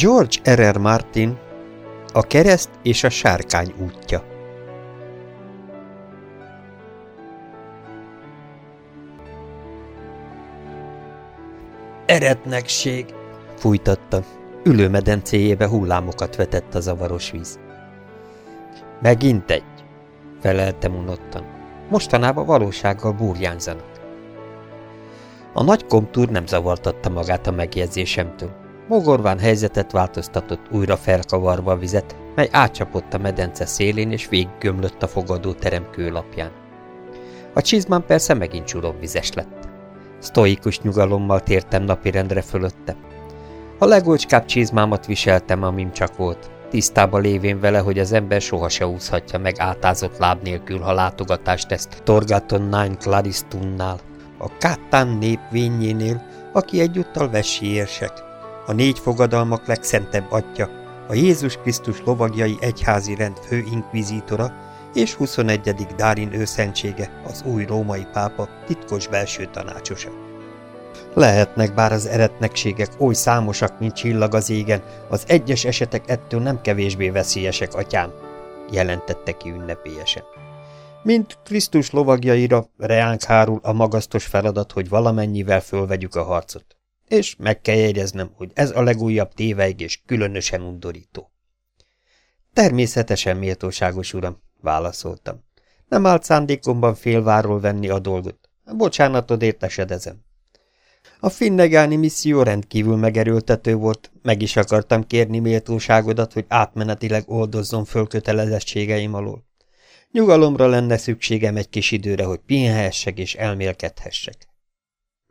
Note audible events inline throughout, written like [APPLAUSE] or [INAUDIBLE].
George R. R. Martin A kereszt és a sárkány útja Eretnekség! fújtatta. Ülőmedencéjébe hullámokat vetett a zavaros víz. Megint egy, felelte unottan. Mostanában valósággal burjánzanak. A nagy komtúr nem zavartatta magát a megjegyzésemtől. Mogorván helyzetet változtatott, újra felkavarva a vizet, mely átcsapott a medence szélén és végiggömlött a fogadóterem kőlapján. A csizmám persze megint csuromvizes lett. Sztoikus nyugalommal tértem napirendre fölötte. A legolcskább csizmámat viseltem, amim csak volt, tisztába lévén vele, hogy az ember soha se úszhatja meg átázott láb nélkül, ha látogatást tesz Torgaton Nine Claristunnál, a Káttán nép vényénél, aki egyúttal vessi érsek, a négy fogadalmak legszentebb atya, a Jézus Krisztus lovagjai egyházi rend fő inkvizítora és 21. Dárin őszentsége, az új római pápa titkos belső tanácsosa. Lehetnek bár az eretnekségek oly számosak, mint csillag az égen, az egyes esetek ettől nem kevésbé veszélyesek, atyám, jelentette ki ünnepélyesen. Mint Krisztus lovagjaira reánk hárul a magasztos feladat, hogy valamennyivel fölvegyük a harcot. És meg kell jegyeznem, hogy ez a legújabb téveigés különösen undorító. Természetesen méltóságos uram, válaszoltam. Nem állt szándékomban félváról venni a dolgot. Bocsánatot értesedezem. A finnegáni misszió rendkívül megerőltető volt, meg is akartam kérni méltóságodat, hogy átmenetileg oldozzon föl kötelezettségeim alól. Nyugalomra lenne szükségem egy kis időre, hogy pihenhessek és elmélkedhessek.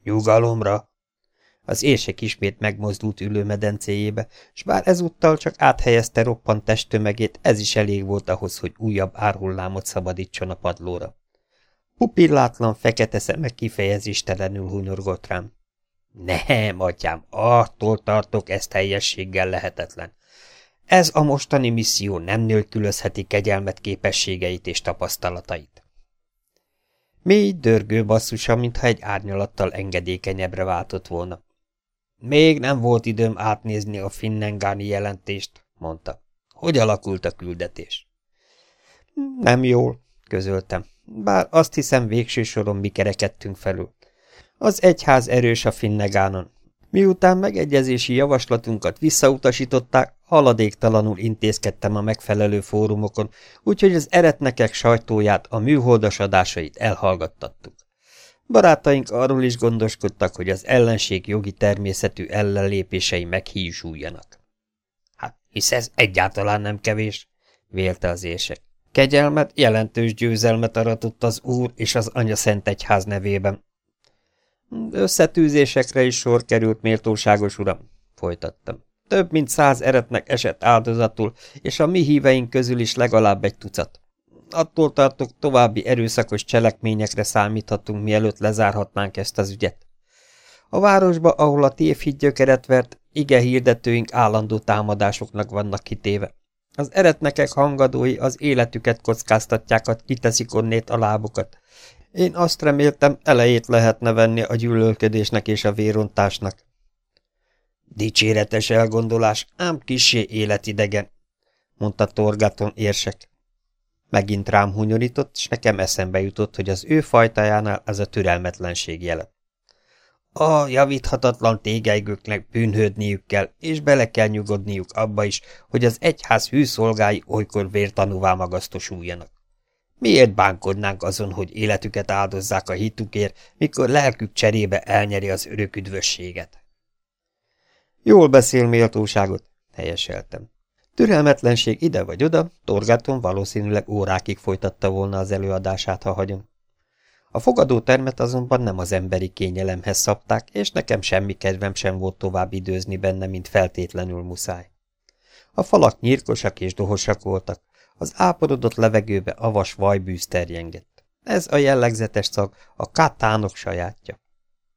Nyugalomra? Az érsek ismét megmozdult ülőmedencéjébe, s bár ezúttal csak áthelyezte roppant testtömegét, ez is elég volt ahhoz, hogy újabb árhullámot szabadítson a padlóra. Pupillátlan fekete szeme kifejezéstelenül hunyorgott rám. Nem, atyám, attól tartok, ezt helyességgel lehetetlen. Ez a mostani misszió nem nélkülözheti kegyelmet képességeit és tapasztalatait. Mély, dörgő basszusa, mintha egy árnyalattal engedékenyebbre váltott volna. Még nem volt időm átnézni a finnengáni jelentést, mondta. Hogy alakult a küldetés? Nem jól, közöltem, bár azt hiszem végső soron mi kerekedtünk felül. Az egyház erős a finnegánon. Miután megegyezési javaslatunkat visszautasították, haladéktalanul intézkedtem a megfelelő fórumokon, úgyhogy az eretnekek sajtóját, a műholdas elhallgattattuk. Barátaink arról is gondoskodtak, hogy az ellenség jogi természetű ellenlépései meghízsuljanak. Hát, hisz ez egyáltalán nem kevés, vélte az érsek. Kegyelmet, jelentős győzelmet aratott az Úr és az Anya Szent Egyház nevében, Összetűzésekre is sor került, méltóságos uram, folytattam. Több mint száz eretnek esett áldozatul, és a mi híveink közül is legalább egy tucat. Attól tartok, további erőszakos cselekményekre számíthatunk, mielőtt lezárhatnánk ezt az ügyet. A városba, ahol a tévhíd gyökeret vert, ige hirdetőink állandó támadásoknak vannak kitéve. Az eretnekek hangadói az életüket kockáztatják, hogy kiteszik onnét a lábukat, én azt reméltem, elejét lehetne venni a gyűlölködésnek és a vérontásnak. Dicséretes elgondolás, ám kisé életidegen, mondta Torgaton érsek. Megint rám hunyorított, és nekem eszembe jutott, hogy az ő fajtájánál ez a türelmetlenség jele. A javíthatatlan tégelygőknek bűnhődniük kell, és bele kell nyugodniuk abba is, hogy az egyház hűszolgái olykor vértanúvá magasztosuljanak. Miért bánkodnánk azon, hogy életüket áldozzák a hitukért, mikor lelkük cserébe elnyeri az örök üdvösséget? Jól beszél méltóságot, helyeseltem. Türelmetlenség ide vagy oda, Torgaton valószínűleg órákig folytatta volna az előadását, ha hagyom. A fogadótermet azonban nem az emberi kényelemhez szabták, és nekem semmi kedvem sem volt tovább időzni benne, mint feltétlenül muszáj. A falak nyírkosak és dohosak voltak, az áporodott levegőbe avas vajbűz terjengett. Ez a jellegzetes szag a kátánok sajátja.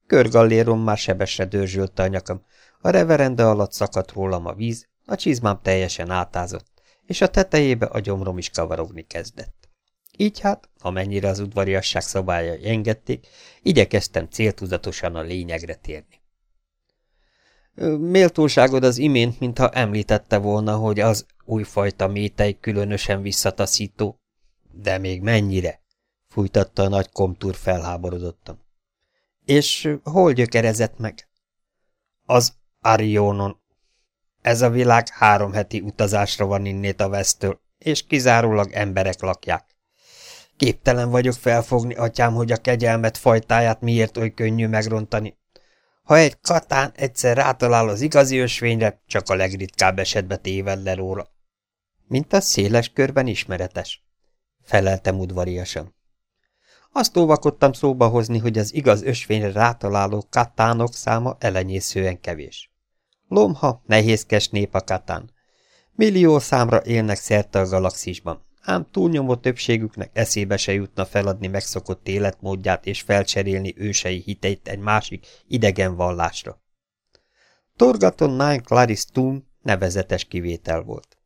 Körgallérom már sebesre dörzsölte a nyakam, a reverende alatt szakadt rólam a víz, a csizmám teljesen átázott, és a tetejébe a gyomrom is kavarogni kezdett. Így hát, amennyire az udvariasság szabályai engedték, igyekeztem céltudatosan a lényegre térni. Méltóságod az imént, mintha említette volna, hogy az újfajta métej különösen visszataszító. De még mennyire? fújtatta a nagy komtúr felháborodottan. És hol gyökerezett meg? Az Arionon. Ez a világ három heti utazásra van innét a vesztől, és kizárólag emberek lakják. Képtelen vagyok felfogni, atyám, hogy a kegyelmet fajtáját miért oly könnyű megrontani. Ha egy katán egyszer rátalál az igazi ösvényre, csak a legritkább esetbe téved le róla. Mint a széles körben ismeretes, feleltem udvariasan. Azt óvakodtam szóba hozni, hogy az igaz ösvényre rátaláló katánok száma elenyészően kevés. Lomha, nehézkes nép a katán. Millió számra élnek szerte a galaxisban, ám túlnyomó többségüknek eszébe se jutna feladni megszokott életmódját és felcserélni ősei hiteit egy másik idegen vallásra. Torgaton Nine Claris Toon nevezetes kivétel volt.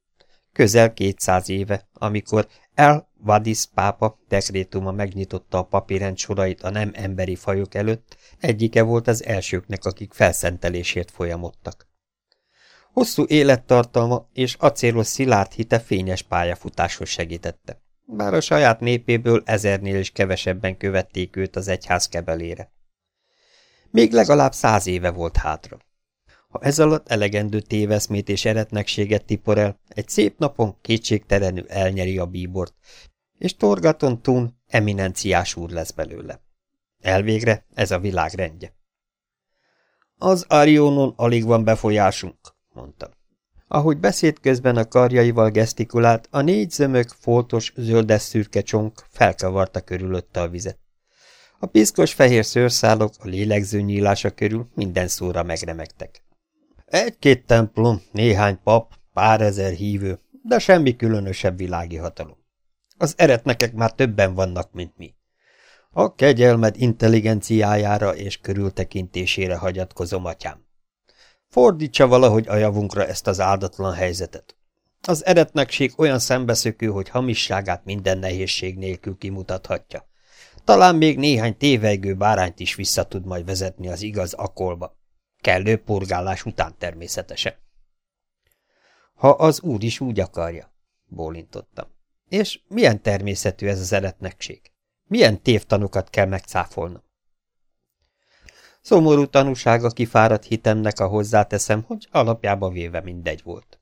Közel kétszáz éve, amikor El Vadis pápa dekrétuma megnyitotta a papírend sorait a nem emberi fajok előtt, egyike volt az elsőknek, akik felszentelésért folyamodtak. Hosszú élettartalma és acélos szilárd hite fényes pályafutáshoz segítette, bár a saját népéből ezernél is kevesebben követték őt az egyház kebelére. Még legalább száz éve volt hátra. Ha ez alatt elegendő téveszmét és eretnekséget tipor el, egy szép napon kétségtelenül elnyeri a bíbort, és Torgaton Tún eminenciás úr lesz belőle. Elvégre ez a világ rendje. Az Arionon alig van befolyásunk, mondta. Ahogy beszéd közben a karjaival gesztikulált, a négy zömök, foltos, zöldes-szürke csonk felkavarta körülötte a vizet. A piszkos fehér szőrszálok a lélegző nyílása körül minden szóra megremegtek. Egy-két templom, néhány pap, pár ezer hívő, de semmi különösebb világi hatalom. Az eretnekek már többen vannak, mint mi. A kegyelmed intelligenciájára és körültekintésére hagyatkozom, atyám. Fordítsa valahogy a javunkra ezt az áldatlan helyzetet. Az eretnekség olyan szembeszökő, hogy hamisságát minden nehézség nélkül kimutathatja. Talán még néhány tévejgő bárányt is vissza tud majd vezetni az igaz akolba. Kellő purgálás után természetesen. Ha az úr is úgy akarja, bólintottam. És milyen természetű ez az eretnekség? Milyen tévtanokat kell megcáfolnom? Szomorú tanúsága kifáradt hitemnek a hozzáteszem, hogy alapjába véve mindegy volt.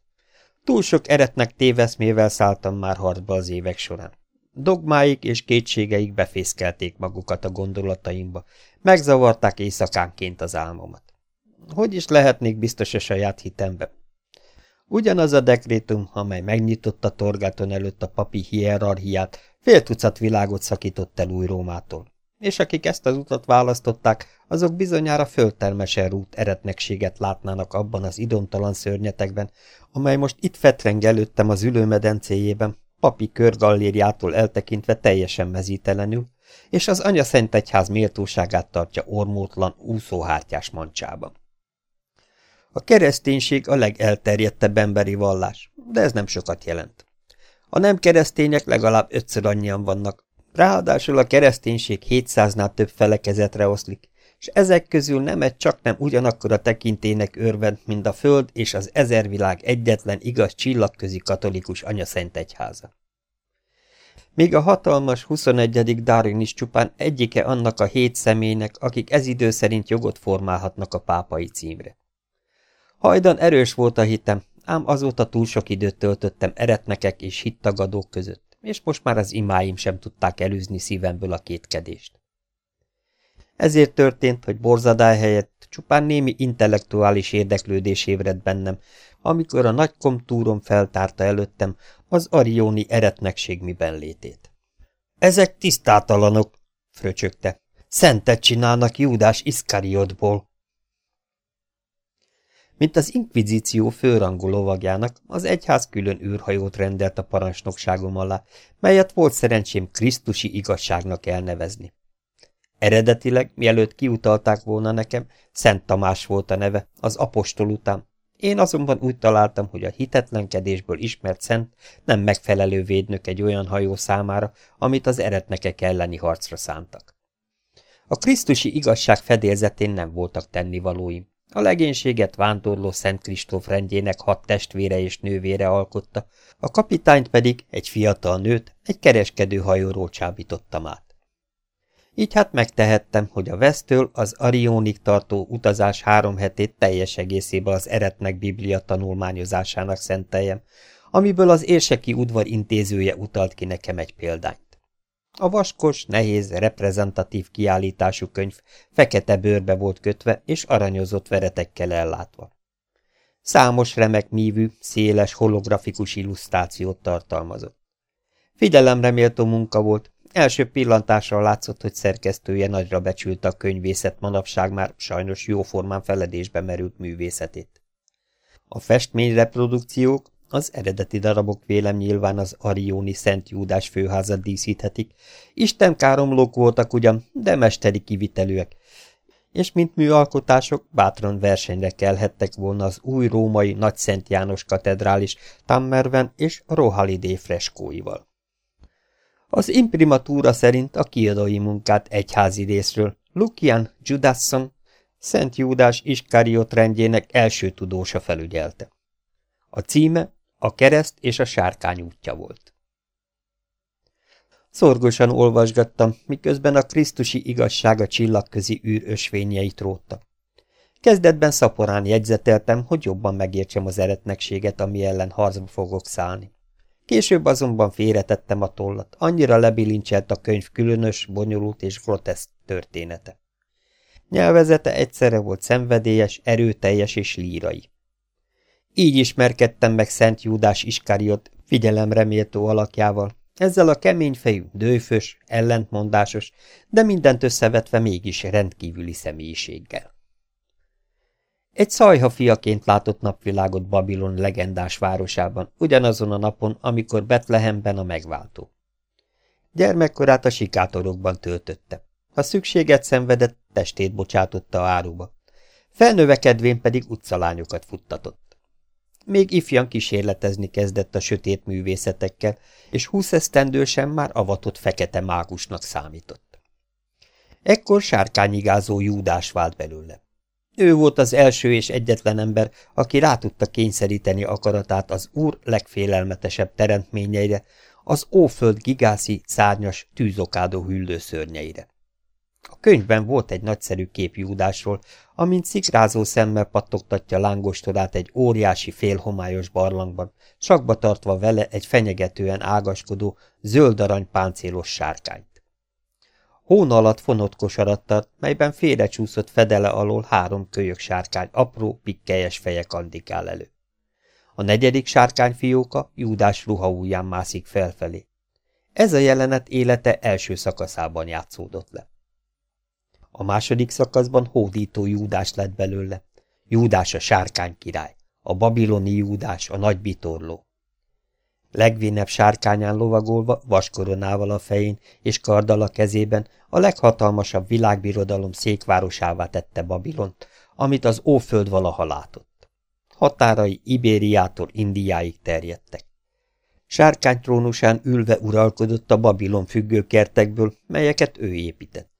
Túl sok eretnek téveszmével szálltam már harcba az évek során. Dogmáik és kétségeik befészkelték magukat a gondolataimba, megzavarták éjszakánként az álmomat. Hogy is lehetnék biztos a saját hitembe? Ugyanaz a dekrétum, amely megnyitotta Torgáton előtt a papi hierarchiát, fél tucat világot szakított el új Rómától és akik ezt az utat választották, azok bizonyára földtermesen rút eretnekséget látnának abban az idomtalan szörnyetekben, amely most itt fetreng előttem az ülőmedencéjében, papi körgallériától eltekintve teljesen mezítelenül, és az anya szent egyház méltóságát tartja ormótlan, úszóhártyás mancsában. A kereszténység a legelterjedtebb emberi vallás, de ez nem sokat jelent. A nem keresztények legalább ötször annyian vannak, Ráadásul a kereszténység 700-nál több felekezetre oszlik, és ezek közül nem egy csak nem ugyanakkor a tekintének örvend, mint a föld és az ezervilág egyetlen igaz csillagközi katolikus anyaszent egyháza. Még a hatalmas 21. Darin is csupán egyike annak a hét személynek, akik ez idő szerint jogot formálhatnak a pápai címre. Hajdan erős volt a hitem, ám azóta túl sok időt töltöttem eretnekek és hittagadók között és most már az imáim sem tudták elűzni szívemből a kétkedést. Ezért történt, hogy borzadály helyett csupán némi intellektuális érdeklődés ébredt bennem, amikor a nagy komtúrom feltárta előttem az arióni eretnekség miben létét. Ezek tisztátalanok, fröcsögte. Szentet csinálnak Júdás Iszkariotból. Mint az inkvizíció főrangú lovagjának, az egyház külön űrhajót rendelt a parancsnokságom alá, melyet volt szerencsém Krisztusi igazságnak elnevezni. Eredetileg, mielőtt kiutalták volna nekem, Szent Tamás volt a neve, az apostol után. Én azonban úgy találtam, hogy a hitetlenkedésből ismert szent nem megfelelő védnök egy olyan hajó számára, amit az eretnekek elleni harcra szántak. A Krisztusi igazság fedélzetén nem voltak tennivalóim, A legénységet vándorló Szent Kristóf rendjének hat testvére és nővére alkotta, a kapitányt pedig egy fiatal nőt egy kereskedő hajóról csábítottam át. Így hát megtehettem, hogy a Vesztől az Arionig tartó utazás három hetét teljes egészében az eretnek biblia tanulmányozásának szenteljem, amiből az érseki udvar intézője utalt ki nekem egy példányt. A vaskos, nehéz, reprezentatív kiállítású könyv fekete bőrbe volt kötve és aranyozott veretekkel ellátva. Számos remek mívű, széles, holografikus illusztrációt tartalmazott. Figyelemre méltó munka volt, első pillantásra látszott, hogy szerkesztője nagyra becsülte a könyvészet manapság már sajnos jóformán feledésbe merült művészetét. A festmény reprodukciók, az eredeti darabok vélem nyilván az Arioni Szent Júdás főházat díszíthetik. Isten káromlók voltak ugyan, de mesteri kivitelőek, és mint műalkotások bátran versenyre kelhettek volna az új római Nagy Szent János katedrális Tammerven és Rohalidé freskóival. Az imprimatúra szerint a kiadói munkát egyházi részről Lucian Judasson, Szent Júdás Iskariot rendjének első tudósa felügyelte. A címe a kereszt és a sárkány útja volt. Szorgosan olvasgattam, miközben a krisztusi igazság a csillagközi űr ösvényeit rótta. Kezdetben szaporán jegyzeteltem, hogy jobban megértsem az eretnekséget, ami ellen harcba fogok szállni. Később azonban félretettem a tollat, annyira lebilincselt a könyv különös, bonyolult és groteszk története. Nyelvezete egyszerre volt szenvedélyes, erőteljes és lírai. Így ismerkedtem meg Szent Júdás Iskariot figyelemre alakjával, ezzel a keményfejű, dőfös, ellentmondásos, de mindent összevetve mégis rendkívüli személyiséggel. Egy szajha fiaként látott napvilágot Babilon legendás városában, ugyanazon a napon, amikor Betlehemben a megváltó. Gyermekkorát a sikátorokban töltötte. Ha szükséget szenvedett, testét bocsátotta a áruba. Felnövekedvén pedig utcalányokat futtatott. Még ifjan kísérletezni kezdett a sötét művészetekkel, és húsz esztendősen már avatott fekete mágusnak számított. Ekkor sárkányigázó Júdás vált belőle. Ő volt az első és egyetlen ember, aki rá tudta kényszeríteni akaratát az úr legfélelmetesebb teremtményeire, az óföld gigászi, szárnyas, tűzokádó hüllőszörnyeire. A könyvben volt egy nagyszerű kép Júdásról, amint szikrázó szemmel pattogtatja lángostorát egy óriási félhomályos barlangban, sakba tartva vele egy fenyegetően ágaskodó, zöld arany páncélos sárkányt. Hón alatt fonott kosarat tart, melyben félrecsúszott fedele alól három kölyök sárkány apró, pikkelyes feje kandikál elő. A negyedik sárkány fióka Júdás ruhaújján mászik felfelé. Ez a jelenet élete első szakaszában játszódott le. A második szakaszban hódító Júdás lett belőle. Júdás a sárkány király, a babiloni Júdás a nagy bitorló. Legvénebb sárkányán lovagolva, vaskoronával a fején és karddal a kezében a leghatalmasabb világbirodalom székvárosává tette Babilont, amit az Óföld valaha látott. Határai Ibériától Indiáig terjedtek. Sárkány trónusán ülve uralkodott a Babilon függőkertekből, melyeket ő épített.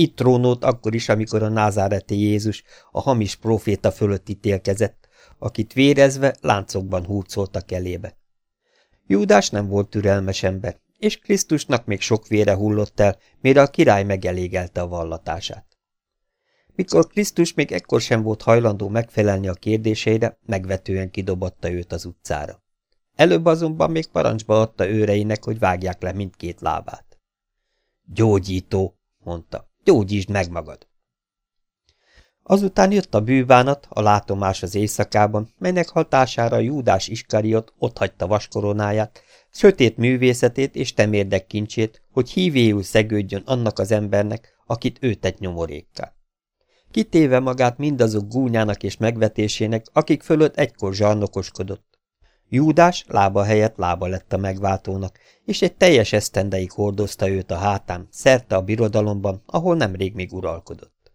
Itt trónolt akkor is, amikor a názáreti Jézus a hamis proféta fölött ítélkezett, akit vérezve láncokban húzoltak elébe. Júdás nem volt türelmes ember, és Krisztusnak még sok vére hullott el, mire a király megelégelte a vallatását. Mikor Krisztus még ekkor sem volt hajlandó megfelelni a kérdéseire, megvetően kidobatta őt az utcára. Előbb azonban még parancsba adta őreinek, hogy vágják le mindkét lábát. Gyógyító, mondta. Gyógyítsd meg magad! Azután jött a bűvánat, a látomás az éjszakában, melynek hatására Júdás Iskariot otthagyta vaskoronáját, sötét művészetét és temérdek kincsét, hogy hívéül szegődjön annak az embernek, akit ő tett nyomorékká. Kitéve magát mindazok gúnyának és megvetésének, akik fölött egykor zsarnokoskodott, Júdás lába helyett lába lett a megváltónak, és egy teljes esztendeig hordozta őt a hátán, szerte a birodalomban, ahol nemrég még uralkodott.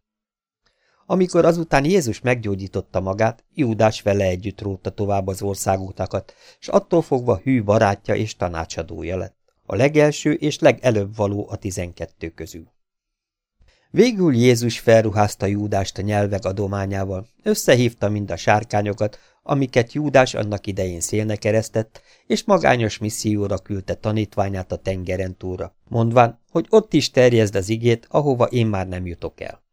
Amikor azután Jézus meggyógyította magát, Júdás vele együtt rótta tovább az országútakat, és attól fogva hű barátja és tanácsadója lett, a legelső és legelőbb való a tizenkettő közül. Végül Jézus felruházta Júdást a nyelvek adományával, összehívta mind a sárkányokat, amiket Júdás annak idején szélnek keresztett, és magányos misszióra küldte tanítványát a tengeren túlra, mondván, hogy ott is terjezd az igét, ahova én már nem jutok el.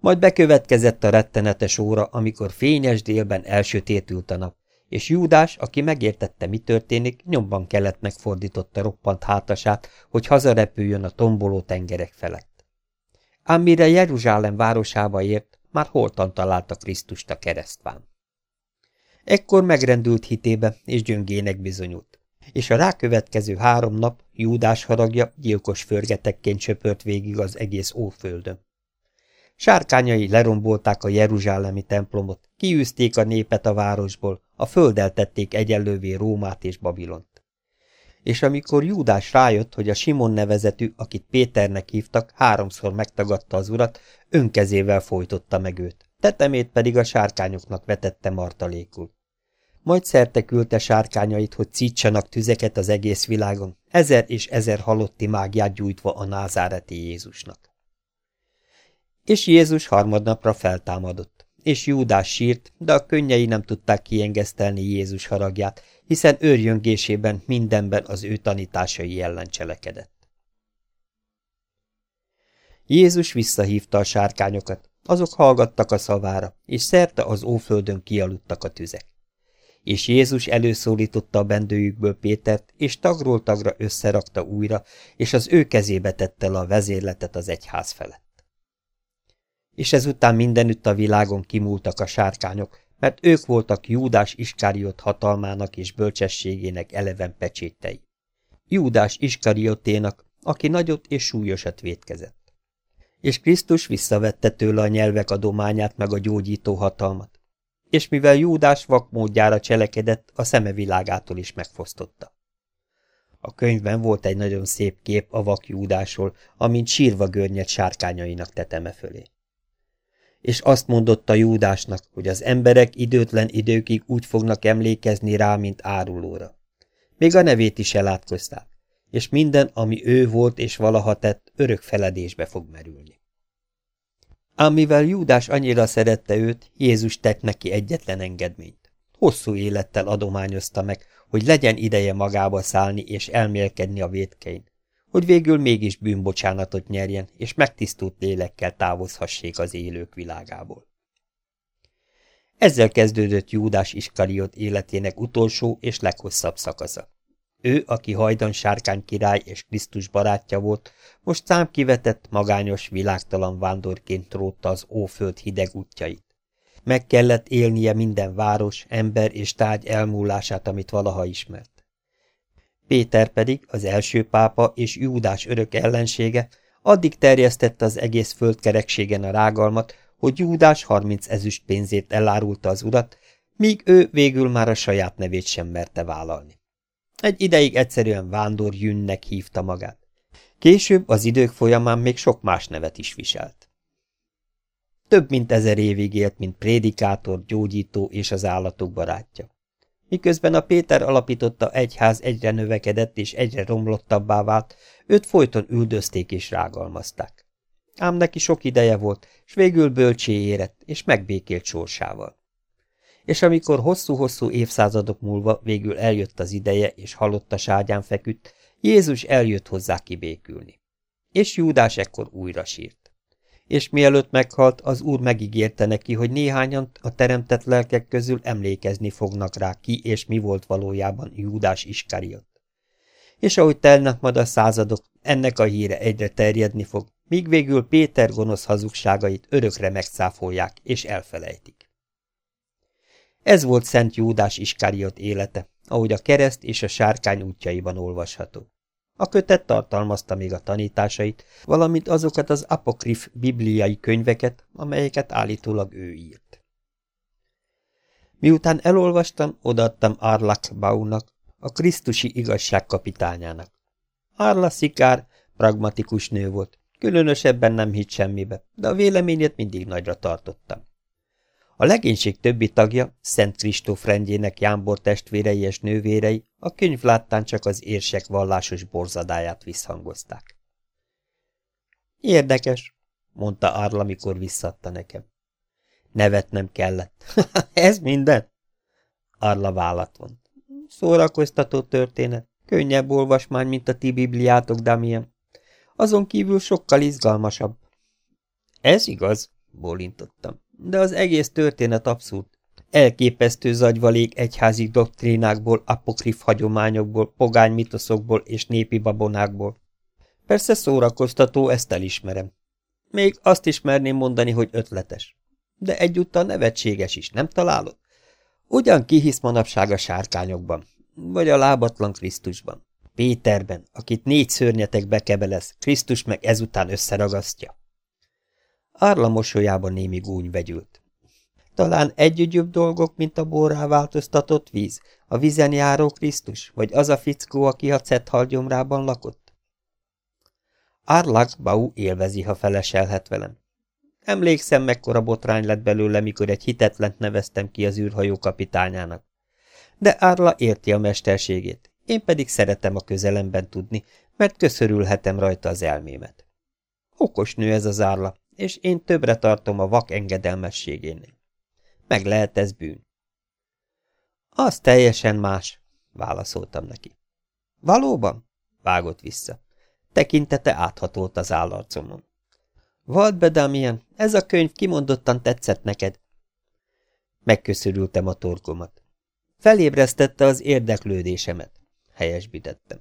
Majd bekövetkezett a rettenetes óra, amikor fényes délben elsötétült a nap, és Júdás, aki megértette, mi történik, nyomban kellett megfordította roppant hátasát, hogy hazarepüljön a tomboló tengerek felett. Ám mire Jeruzsálem városába ért, már holtan találta Krisztust a keresztván. Ekkor megrendült hitébe, és gyöngének bizonyult, és a rákövetkező három nap Júdás haragja gyilkos förgetekként söpört végig az egész óföldön. Sárkányai lerombolták a jeruzsálemi templomot, kiűzték a népet a városból, a földdel tették egyenlővé Rómát és Babilont. És amikor Júdás rájött, hogy a Simon nevezetű, akit Péternek hívtak, háromszor megtagadta az urat, önkezével folytotta meg őt, tetemét pedig a sárkányoknak vetette martalékul. Majd szerte küldte sárkányait, hogy cítsanak tüzeket az egész világon, ezer és ezer halotti mágiát gyújtva a názáreti Jézusnak. És Jézus harmadnapra feltámadott, és Júdás sírt, de a könnyei nem tudták kiengesztelni Jézus haragját, hiszen őrjöngésében mindenben az ő tanításai ellen cselekedett. Jézus visszahívta a sárkányokat, azok hallgattak a szavára, és szerte az óföldön kialudtak a tüzek. És Jézus előszólította a bendőjükből Pétert, és tagról tagra összerakta újra, és az ő kezébe tette le a vezérletet az egyház felett és ezután mindenütt a világon kimúltak a sárkányok, mert ők voltak Júdás Iskáriot hatalmának és bölcsességének eleven pecsétei. Júdás Iskarioténak, aki nagyot és súlyosat vétkezett. És Krisztus visszavette tőle a nyelvek adományát meg a gyógyító hatalmat. És mivel Júdás vakmódjára cselekedett, a szeme világától is megfosztotta. A könyvben volt egy nagyon szép kép a vak Júdásról, amint sírva görnyed sárkányainak teteme fölé és azt mondotta Júdásnak, hogy az emberek időtlen időkig úgy fognak emlékezni rá, mint árulóra. Még a nevét is elátkozták, és minden, ami ő volt és valaha tett, örök feledésbe fog merülni. Ám mivel Júdás annyira szerette őt, Jézus tett neki egyetlen engedményt. Hosszú élettel adományozta meg, hogy legyen ideje magába szállni és elmélkedni a vétkein, hogy végül mégis bűnbocsánatot nyerjen, és megtisztult lélekkel távozhassék az élők világából. Ezzel kezdődött Júdás Iskariot életének utolsó és leghosszabb szakasza. Ő, aki hajdan sárkány király és Krisztus barátja volt, most szám kivetett, magányos, világtalan vándorként tródta az óföld hideg útjait. Meg kellett élnie minden város, ember és tárgy elmúlását, amit valaha ismert. Péter pedig, az első pápa és Júdás örök ellensége, addig terjesztette az egész földkerekségen a rágalmat, hogy Júdás harminc ezüst pénzét elárulta az urat, míg ő végül már a saját nevét sem merte vállalni. Egy ideig egyszerűen Vándor Jünnek hívta magát. Később az idők folyamán még sok más nevet is viselt. Több mint ezer évig élt, mint prédikátor, gyógyító és az állatok barátja. Miközben a Péter alapította egyház egyre növekedett és egyre romlottabbá vált, őt folyton üldözték és rágalmazták. Ám neki sok ideje volt, s végül bölcsé érett, és megbékélt sorsával. És amikor hosszú-hosszú évszázadok múlva végül eljött az ideje, és halott a ságyán feküdt, Jézus eljött hozzá kibékülni. És Júdás ekkor újra sírt és mielőtt meghalt, az úr megígérte neki, hogy néhányan a teremtett lelkek közül emlékezni fognak rá ki és mi volt valójában Júdás Iskariot. És ahogy telnek majd a századok, ennek a híre egyre terjedni fog, míg végül Péter gonosz hazugságait örökre megszáfolják és elfelejtik. Ez volt Szent Júdás Iskariot élete, ahogy a kereszt és a sárkány útjaiban olvasható. A kötet tartalmazta még a tanításait, valamint azokat az apokrif bibliai könyveket, amelyeket állítólag ő írt. Miután elolvastam, odaadtam Arlak Baunak, a Krisztusi igazság kapitányának. Arla Szikár pragmatikus nő volt, különösebben nem hitt semmibe, de a véleményét mindig nagyra tartottam. A legénység többi tagja, Szent Kristóf rendjének jámbor testvérei és nővérei a könyv láttán csak az érsek vallásos borzadáját visszhangozták. Érdekes, mondta Árla, mikor visszadta nekem. Nevetnem kellett. [LAUGHS] Ez minden? Arla vállat von. Szórakoztató történet. Könnyebb olvasmány, mint a ti bibliátok, Damien. Azon kívül sokkal izgalmasabb. Ez igaz, bólintottam. De az egész történet abszurd. Elképesztő zagyvalék egyházi doktrínákból, apokrif hagyományokból, pogány mitoszokból és népi babonákból. Persze szórakoztató, ezt elismerem. Még azt is merném mondani, hogy ötletes. De egyúttal nevetséges is, nem találod? Ugyan kihisz manapság a sárkányokban, vagy a lábatlan Krisztusban. Péterben, akit négy szörnyetek bekebelez, Krisztus meg ezután összeragasztja. Árla mosolyában némi gúny vegyült. Talán együgyöbb dolgok, mint a borrá változtatott víz, a vizen járó Krisztus, vagy az a fickó, aki a cethalgyomrában lakott? Árlak Bau élvezi, ha feleselhet velem. Emlékszem, mekkora botrány lett belőle, mikor egy hitetlent neveztem ki az űrhajó kapitányának. De Árla érti a mesterségét, én pedig szeretem a közelemben tudni, mert köszörülhetem rajta az elmémet. Okos nő ez az Árla, és én többre tartom a vak engedelmességénél. Meg lehet ez bűn. Az teljesen más, válaszoltam neki. Valóban? vágott vissza. Tekintete áthatolt az állarcomon. Vald be, Damien, ez a könyv kimondottan tetszett neked. Megköszörültem a torkomat. Felébresztette az érdeklődésemet, helyesbítettem.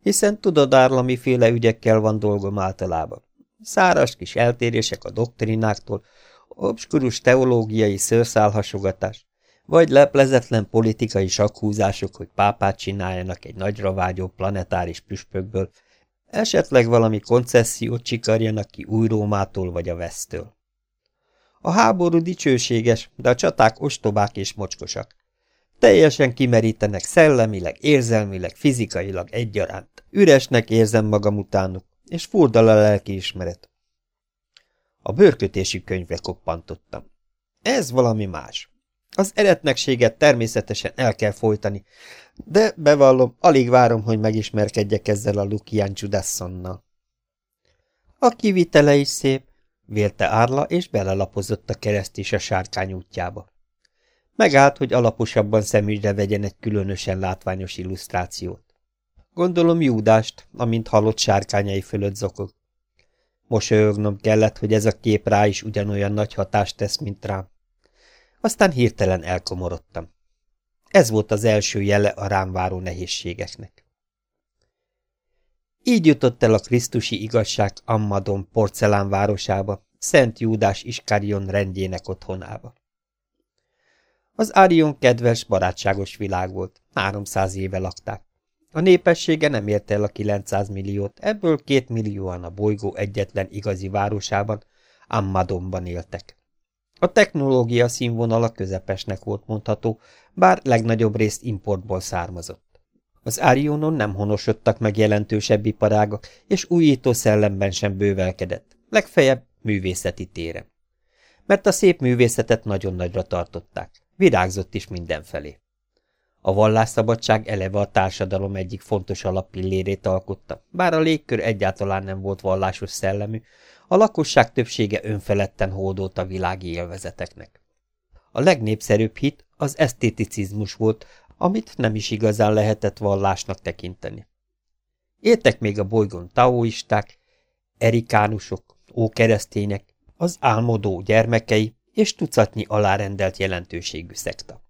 Hiszen tudod, Árla, miféle ügyekkel van dolgom általában. Száras kis eltérések a doktrináktól, obskurus teológiai szőrszálhasogatás, vagy leplezetlen politikai sakhúzások, hogy pápát csináljanak egy nagyra vágyó planetáris püspökből, Esetleg valami koncessziót csikarjanak ki új Rómától vagy a vesztől. A háború dicsőséges, de a csaták ostobák és mocskosak. Teljesen kimerítenek szellemileg, érzelmileg, fizikailag egyaránt. Üresnek érzem magam utánuk, és furdal a lelkiismeret. A bőrkötési könyvre koppantottam. Ez valami más. Az eretnekséget természetesen el kell folytani, de bevallom, alig várom, hogy megismerkedjek ezzel a Lukian Judassonnal. A kivitele is szép, vélte Árla, és belelapozott a kereszt is a sárkány útjába. Megállt, hogy alaposabban szemügyre vegyen egy különösen látványos illusztrációt. Gondolom Júdást, amint halott sárkányai fölött zokog. Mosolyognom kellett, hogy ez a kép rá is ugyanolyan nagy hatást tesz, mint rám. Aztán hirtelen elkomorodtam. Ez volt az első jele a rám váró nehézségeknek. Így jutott el a Krisztusi igazság Ammadon porcelánvárosába, Szent Júdás Iskarion rendjének otthonába. Az Árion kedves, barátságos világ volt, 300 éve lakták. A népessége nem érte el a 900 milliót, ebből két millióan a bolygó egyetlen igazi városában, Ammadonban éltek. A technológia színvonala közepesnek volt mondható, bár legnagyobb részt importból származott. Az Árionon nem honosodtak meg jelentősebb iparágak, és újító szellemben sem bővelkedett, legfeljebb művészeti téren. Mert a szép művészetet nagyon nagyra tartották, virágzott is mindenfelé. A vallásszabadság eleve a társadalom egyik fontos alappillérét alkotta, bár a légkör egyáltalán nem volt vallásos szellemű, a lakosság többsége önfeledten hódolt a világi élvezeteknek. A legnépszerűbb hit az esztéticizmus volt, amit nem is igazán lehetett vallásnak tekinteni. Éltek még a bolygón taoisták, erikánusok, ókeresztények, az álmodó gyermekei és tucatnyi alárendelt jelentőségű szekta.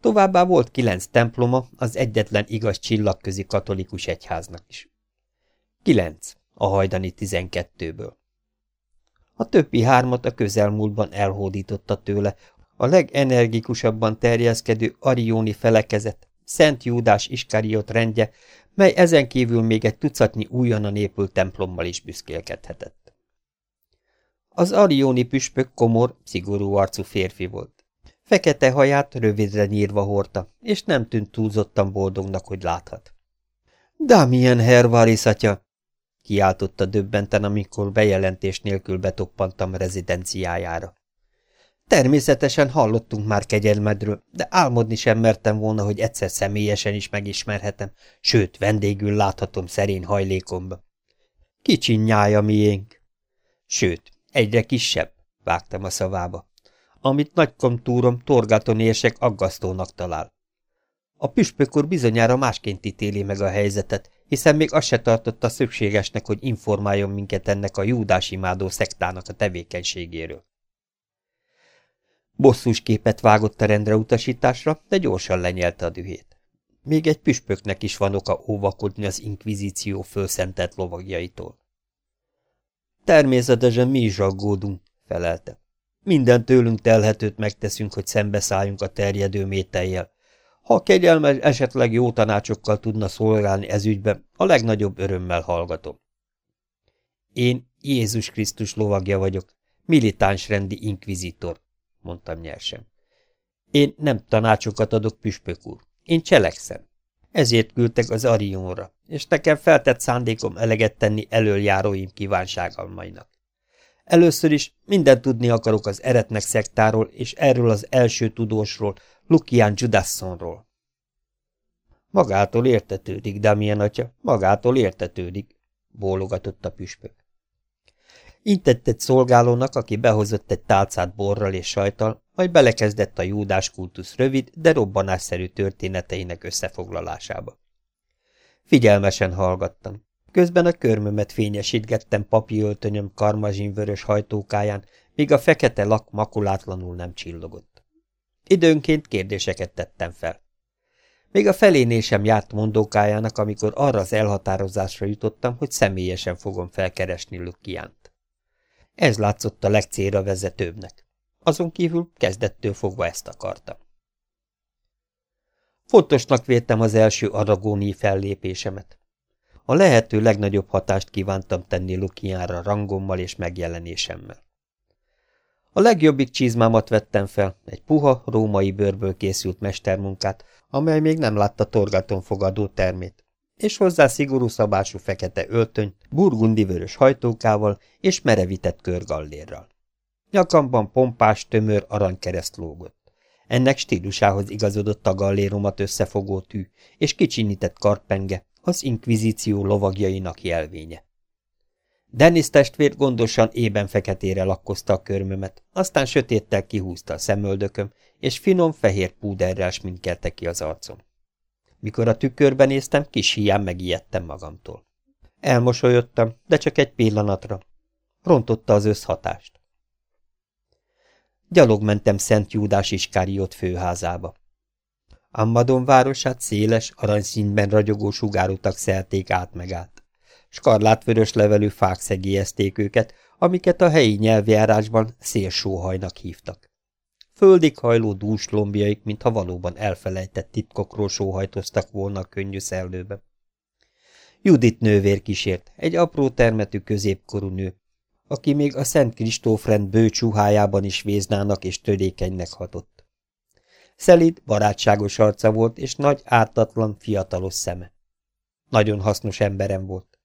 Továbbá volt kilenc temploma az egyetlen igaz csillagközi katolikus egyháznak is. Kilenc, a hajdani tizenkettőből. A többi hármat a közelmúltban elhódította tőle, a legenergikusabban terjeszkedő arióni felekezet, Szent Júdás Iskariot rendje, mely ezen kívül még egy tucatnyi újonnan épült templommal is büszkélkedhetett. Az arióni püspök komor, szigorú arcú férfi volt. Fekete haját rövidre nyírva hordta, és nem tűnt túlzottan boldognak, hogy láthat. – Damien Hervaris atya! kiáltotta döbbenten, amikor bejelentés nélkül betoppantam rezidenciájára. Természetesen hallottunk már kegyelmedről, de álmodni sem mertem volna, hogy egyszer személyesen is megismerhetem, sőt, vendégül láthatom szerény hajlékomba. Kicsi nyája miénk. Sőt, egyre kisebb, vágtam a szavába, amit nagykontúrom Torgaton érsek aggasztónak talál. A püspök úr bizonyára másként ítéli meg a helyzetet, hiszen még azt se tartotta szükségesnek, hogy informáljon minket ennek a júdás imádó szektának a tevékenységéről. Bosszus képet vágott a rendre utasításra, de gyorsan lenyelte a dühét. Még egy püspöknek is van oka óvakodni az inkvizíció fölszentelt lovagjaitól. Természetesen mi is aggódunk, felelte. Minden tőlünk telhetőt megteszünk, hogy szembeszálljunk a terjedő mételjel. Ha kegyelmes esetleg jó tanácsokkal tudna szolgálni ez ügybe, a legnagyobb örömmel hallgatom. Én Jézus Krisztus lovagja vagyok, militáns rendi inkvizitor, mondtam nyersen. Én nem tanácsokat adok, püspök úr. Én cselekszem. Ezért küldtek az Arionra, és nekem feltett szándékom eleget tenni elöljáróim kívánságalmainak. Először is minden tudni akarok az eretnek szektáról, és erről az első tudósról, Lukian Judassonról. Magától értetődik, Damien atya, magától értetődik, bólogatott a püspök. Intett egy szolgálónak, aki behozott egy tálcát borral és sajtal, majd belekezdett a júdás kultusz rövid, de robbanásszerű történeteinek összefoglalásába. Figyelmesen hallgattam. Közben a körmömet fényesítgettem papi öltönyöm karmazsinvörös hajtókáján, míg a fekete lak makulátlanul nem csillogott. Időnként kérdéseket tettem fel. Még a felénél sem járt mondókájának, amikor arra az elhatározásra jutottam, hogy személyesen fogom felkeresni Lukiánt. Ez látszott a legcélra vezetőbbnek. Azon kívül kezdettől fogva ezt akartam. Fontosnak véltem az első aragóni fellépésemet. A lehető legnagyobb hatást kívántam tenni Lukiánra rangommal és megjelenésemmel. A legjobbik csizmámat vettem fel, egy puha, római bőrből készült mestermunkát, amely még nem látta torgaton fogadó termét, és hozzá szigorú szabású fekete öltöny, burgundi vörös hajtókával és merevített körgallérral. Nyakamban pompás, tömör aranykereszt lógott. Ennek stílusához igazodott a galléromat összefogó tű, és kicsinyített karpenge, az inkvizíció lovagjainak jelvénye. Dennis testvér gondosan ében feketére lakkozta a körmömet, aztán sötéttel kihúzta a szemöldököm, és finom fehér púderrel sminkelte ki az arcom. Mikor a tükörben néztem, kis hián megijedtem magamtól. Elmosolyodtam, de csak egy pillanatra. Rontotta az összhatást. Gyalog mentem Szent Júdás Iskáriót főházába. Ammadon városát széles, aranyszínben ragyogó sugárutak szelték át meg át. Skarlátvörös levelű fák szegélyezték őket, amiket a helyi nyelvjárásban szélsóhajnak hívtak. Földig hajló dús lombjaik, mintha valóban elfelejtett titkokról sóhajtoztak volna a könnyű szellőbe. Judit nővér kísért, egy apró termetű középkorú nő, aki még a Szent Kristófrend bőcsuhájában is véznának és törékenynek hatott. Szelid, barátságos arca volt, és nagy, ártatlan, fiatalos szeme. Nagyon hasznos emberem volt.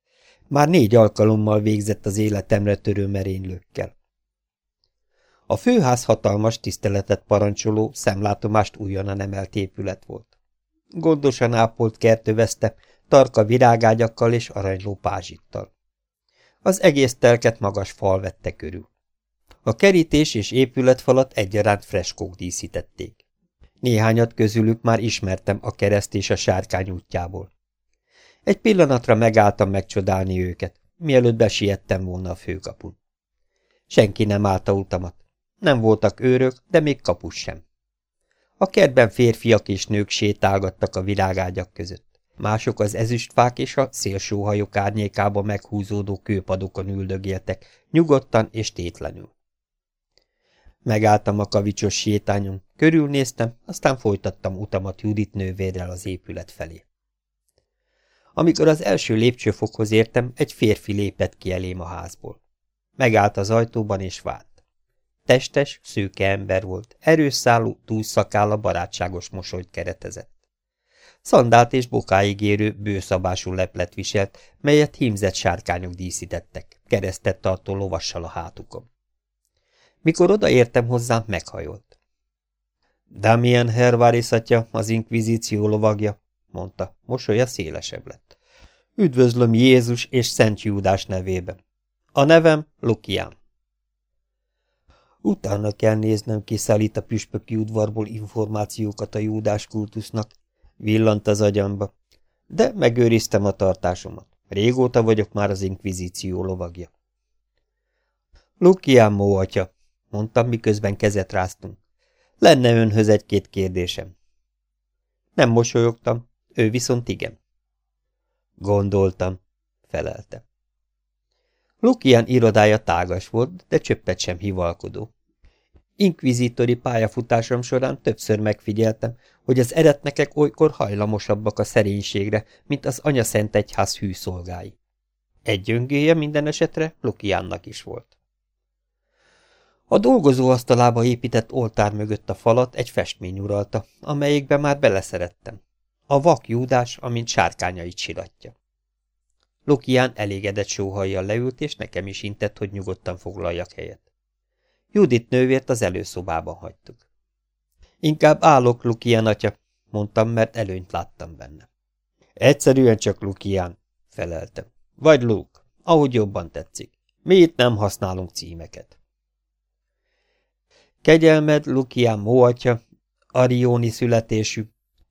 Már négy alkalommal végzett az életemre törő merénylőkkel. A főház hatalmas tiszteletet parancsoló, szemlátomást újonnan emelt épület volt. Gondosan ápolt kertövezte, tarka virágágyakkal és aranyló pázsittal. Az egész telket magas fal vette körül. A kerítés és épületfalat egyaránt freskók díszítették. Néhányat közülük már ismertem a kereszt és a sárkány útjából. Egy pillanatra megálltam megcsodálni őket, mielőtt besiettem volna a főkapun. Senki nem állta utamat. Nem voltak őrök, de még kapus sem. A kertben férfiak és nők sétálgattak a virágágyak között. Mások az ezüstfák és a szélsóhajok árnyékába meghúzódó kőpadokon üldögéltek, nyugodtan és tétlenül. Megálltam a kavicsos sétányon, körülnéztem, aztán folytattam utamat Judit nővérrel az épület felé. Amikor az első lépcsőfokhoz értem, egy férfi lépett ki elém a házból. Megállt az ajtóban és várt. Testes, szőke ember volt, erős szálú, túlszakáll a barátságos mosolyt keretezett. Szandált és bokáig érő, bőszabású leplet viselt, melyet hímzett sárkányok díszítettek, keresztet tartó lovassal a hátukon. Mikor odaértem hozzá, meghajolt. Damien Herváris atya, az inkvizíció lovagja, mondta, mosolya szélesebb lett. Üdvözlöm Jézus és Szent Júdás nevében. A nevem Lukián. Utána kell néznem, kiszállít a püspöki udvarból információkat a Júdás kultusznak, villant az agyamba, de megőriztem a tartásomat. Régóta vagyok már az inkvizíció lovagja. Lukián mó atya, mondtam, miközben kezet ráztunk. Lenne önhöz egy-két kérdésem. Nem mosolyogtam, ő viszont igen. Gondoltam, felelte. Lukian irodája tágas volt, de csöppet sem hivalkodó. Inkvizitori pályafutásom során többször megfigyeltem, hogy az eretnekek olykor hajlamosabbak a szerénységre, mint az anya szent egyház hű szolgái. Egy gyöngéje minden esetre Lukiánnak is volt. A dolgozóasztalába épített oltár mögött a falat egy festmény uralta, amelyikbe már beleszerettem. A vak júdás, amint sárkányait siratja. Lukián elégedett sóhajjal leült, és nekem is intett, hogy nyugodtan foglaljak helyet. Judit nővért az előszobában hagytuk. Inkább állok, Lukián atya, mondtam, mert előnyt láttam benne. Egyszerűen csak Lukián, feleltem. Vagy Luke, ahogy jobban tetszik. Mi itt nem használunk címeket. Kegyelmed Lukián Móatya, arióni születésű,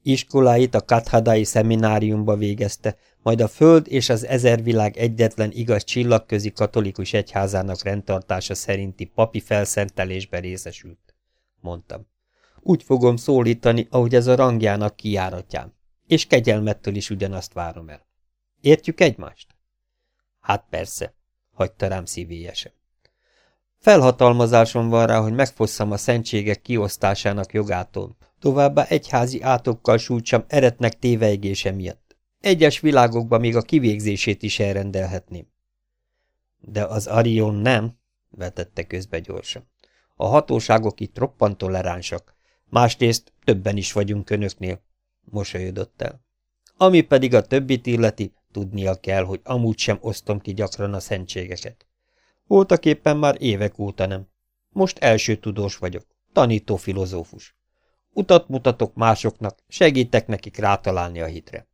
iskoláit a Kathadai szemináriumba végezte, majd a Föld és az Ezervilág egyetlen igaz csillagközi katolikus egyházának rendtartása szerinti papi felszentelésbe részesült, mondtam. Úgy fogom szólítani, ahogy ez a rangjának kijáratján, és kegyelmettől is ugyanazt várom el. Értjük egymást? Hát persze, hagyta rám szívélyesen. Felhatalmazásom van rá, hogy megfosszam a szentségek kiosztásának jogától, továbbá egyházi átokkal sújtsam eretnek téveigése miatt. Egyes világokban még a kivégzését is elrendelhetném. De az Arion nem, vetette közbe gyorsan. A hatóságok itt roppant toleránsak, másrészt többen is vagyunk önöknél, mosolyodott el. Ami pedig a többit illeti, tudnia kell, hogy amúgy sem osztom ki gyakran a szentségeket. Voltak éppen már évek óta nem. Most első tudós vagyok, tanító filozófus. Utat mutatok másoknak, segítek nekik rátalálni a hitre.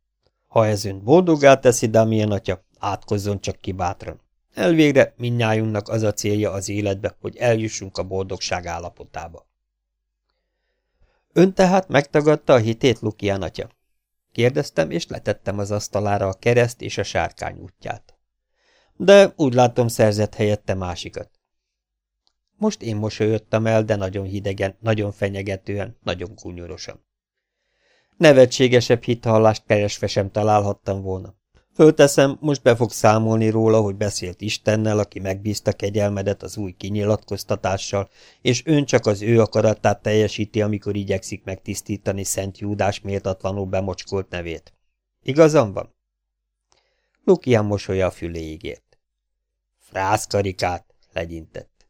Ha ez ön boldogá teszi, Damien atya, átkozzon csak ki bátran. Elvégre minnyájunknak az a célja az életbe, hogy eljussunk a boldogság állapotába. Ön tehát megtagadta a hitét, Lukián atya? Kérdeztem, és letettem az asztalára a kereszt és a sárkány útját de úgy látom szerzett helyette másikat. Most én mosolyodtam el, de nagyon hidegen, nagyon fenyegetően, nagyon kunyorosan. Nevetségesebb hithallást keresve sem találhattam volna. Fölteszem, most be fog számolni róla, hogy beszélt Istennel, aki megbízta kegyelmedet az új kinyilatkoztatással, és ön csak az ő akaratát teljesíti, amikor igyekszik megtisztítani Szent Júdás méltatlanul bemocskolt nevét. Igazam van? Lukian mosolya a füléig. Frászkarikát, legyintett.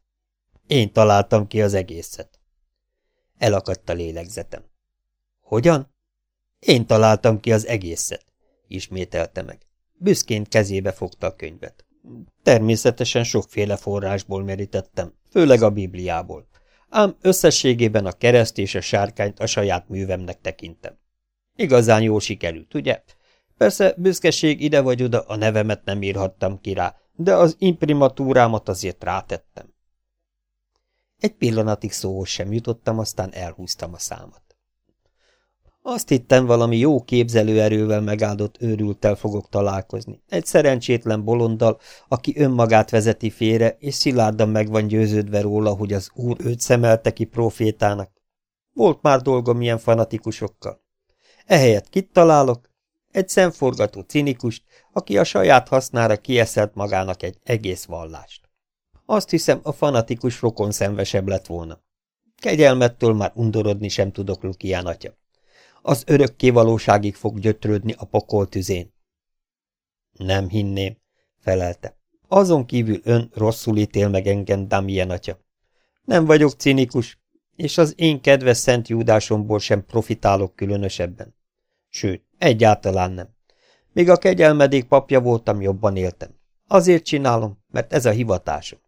Én találtam ki az egészet. Elakadt a lélegzetem. Hogyan? Én találtam ki az egészet, ismételte meg. Büszkén kezébe fogta a könyvet. Természetesen sokféle forrásból merítettem, főleg a Bibliából. Ám összességében a kereszt és a sárkányt a saját művemnek tekintem. Igazán jó sikerült, ugye? Persze büszkeség ide vagy oda, a nevemet nem írhattam ki rá, de az imprimatúrámat azért rátettem. Egy pillanatig szóhoz sem jutottam, aztán elhúztam a számat. Azt hittem, valami jó képzelőerővel megáldott őrültel fogok találkozni. Egy szerencsétlen bolonddal, aki önmagát vezeti félre, és szilárdan meg van győződve róla, hogy az úr őt szemelte ki profétának. Volt már dolgom ilyen fanatikusokkal. Ehelyett kit találok? Egy szemforgató cinikust, aki a saját hasznára kieszelt magának egy egész vallást. Azt hiszem, a fanatikus rokon szenvesebb lett volna. Kegyelmettől már undorodni sem tudok, Lukián atya. Az örökké valóságig fog gyötrődni a pokol tüzén. Nem hinném, felelte. Azon kívül ön rosszul ítél meg engem, Damien atya. Nem vagyok cinikus, és az én kedves szent júdásomból sem profitálok különösebben. Sőt, egyáltalán nem. Míg a kegyelmedék papja voltam, jobban éltem. Azért csinálom, mert ez a hivatásom.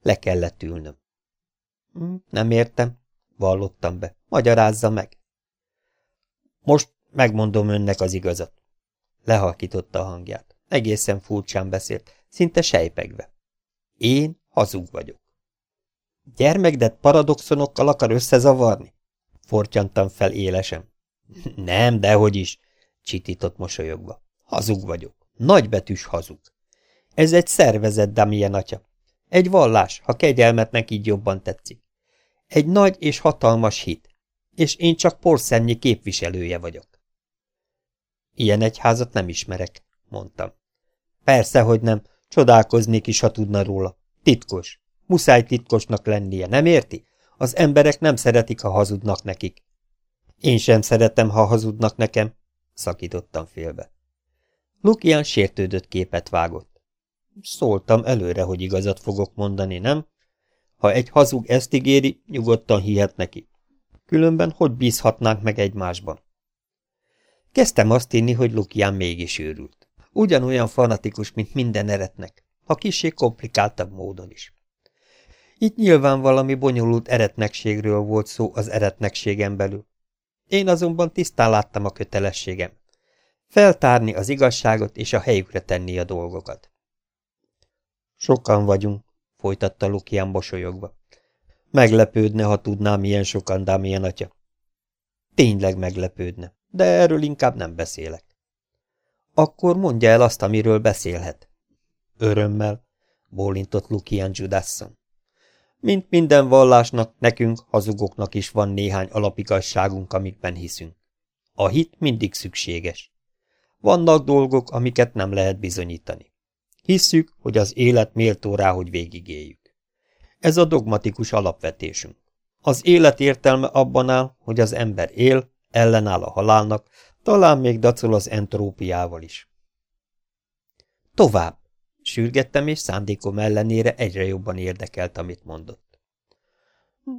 Le kellett ülnöm. Hm, nem értem, vallottam be. Magyarázza meg. Most megmondom önnek az igazat. Lehalkította a hangját. Egészen furcsán beszélt, szinte sejpegve. Én hazug vagyok. Gyermekdet paradoxonokkal akar összezavarni? Fortyantam fel élesen. [LAUGHS] Nem, dehogy is, csitított mosolyogva. Hazug vagyok. Nagybetűs hazug. Ez egy szervezet, Damien atya. Egy vallás, ha kegyelmetnek így jobban tetszik. Egy nagy és hatalmas hit. És én csak porszennyi képviselője vagyok. Ilyen egyházat nem ismerek, mondtam. Persze, hogy nem. Csodálkoznék is, ha tudna róla. Titkos. Muszáj titkosnak lennie, nem érti? Az emberek nem szeretik, ha hazudnak nekik. Én sem szeretem, ha hazudnak nekem, szakítottam félbe. Lukian sértődött képet vágott. Szóltam előre, hogy igazat fogok mondani, nem? Ha egy hazug ezt ígéri, nyugodtan hihet neki. Különben hogy bízhatnánk meg egymásban? Kezdtem azt inni, hogy Lukian mégis őrült. Ugyanolyan fanatikus, mint minden eretnek, ha kisé komplikáltabb módon is. Itt nyilván valami bonyolult eretnekségről volt szó az eretnekségen belül. Én azonban tisztán láttam a kötelességem. Feltárni az igazságot és a helyükre tenni a dolgokat. Sokan vagyunk, folytatta Lukian bosolyogva. Meglepődne, ha tudnám, milyen sokan, Damien atya. Tényleg meglepődne, de erről inkább nem beszélek. Akkor mondja el azt, amiről beszélhet. Örömmel, bólintott Lukian Judasson. Mint minden vallásnak, nekünk, hazugoknak is van néhány alapigazságunk, amikben hiszünk. A hit mindig szükséges. Vannak dolgok, amiket nem lehet bizonyítani. Hisszük, hogy az élet méltó rá, hogy végigéljük. Ez a dogmatikus alapvetésünk. Az élet értelme abban áll, hogy az ember él, ellenáll a halálnak, talán még dacol az entrópiával is. Tovább! Sürgettem, és szándékom ellenére egyre jobban érdekelt, amit mondott.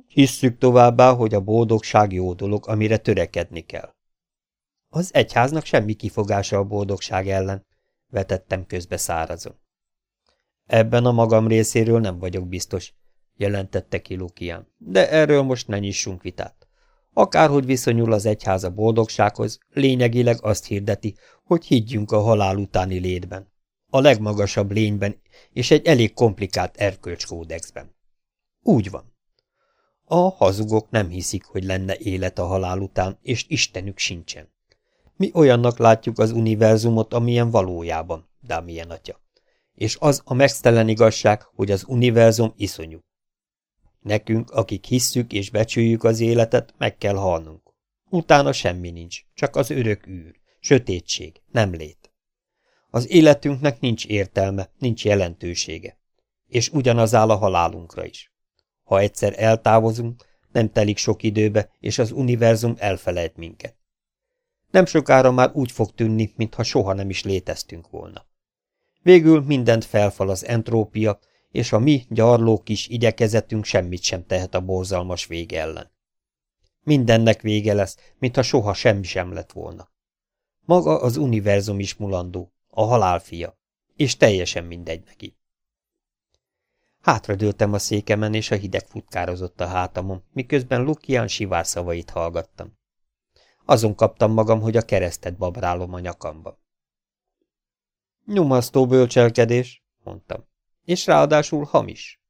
Hisszük továbbá, hogy a boldogság jó dolog, amire törekedni kell. Az egyháznak semmi kifogása a boldogság ellen, vetettem közbe szárazon. Ebben a magam részéről nem vagyok biztos, jelentette ki Lukian, de erről most ne nyissunk vitát. Akárhogy viszonyul az egyház a boldogsághoz, lényegileg azt hirdeti, hogy higgyünk a halál utáni létben a legmagasabb lényben és egy elég komplikált erkölcskódexben. Úgy van. A hazugok nem hiszik, hogy lenne élet a halál után, és Istenük sincsen. Mi olyannak látjuk az univerzumot, amilyen valójában, Damien atya. És az a megsztelen igazság, hogy az univerzum iszonyú. Nekünk, akik hisszük és becsüljük az életet, meg kell halnunk. Utána semmi nincs, csak az örök űr, sötétség, nem lét. Az életünknek nincs értelme, nincs jelentősége. És ugyanaz áll a halálunkra is. Ha egyszer eltávozunk, nem telik sok időbe, és az univerzum elfelejt minket. Nem sokára már úgy fog tűnni, mintha soha nem is léteztünk volna. Végül mindent felfal az entrópia, és a mi gyarló kis igyekezetünk semmit sem tehet a borzalmas vége ellen. Mindennek vége lesz, mintha soha semmi sem lett volna. Maga az univerzum is mulandó, a halál fia, és teljesen mindegy neki. Hátradőltem a székemen, és a hideg futkározott a hátamon, miközben Lukian sivár szavait hallgattam. Azon kaptam magam, hogy a keresztet babrálom a nyakamba. Nyomasztó bölcselkedés, mondtam, és ráadásul hamis.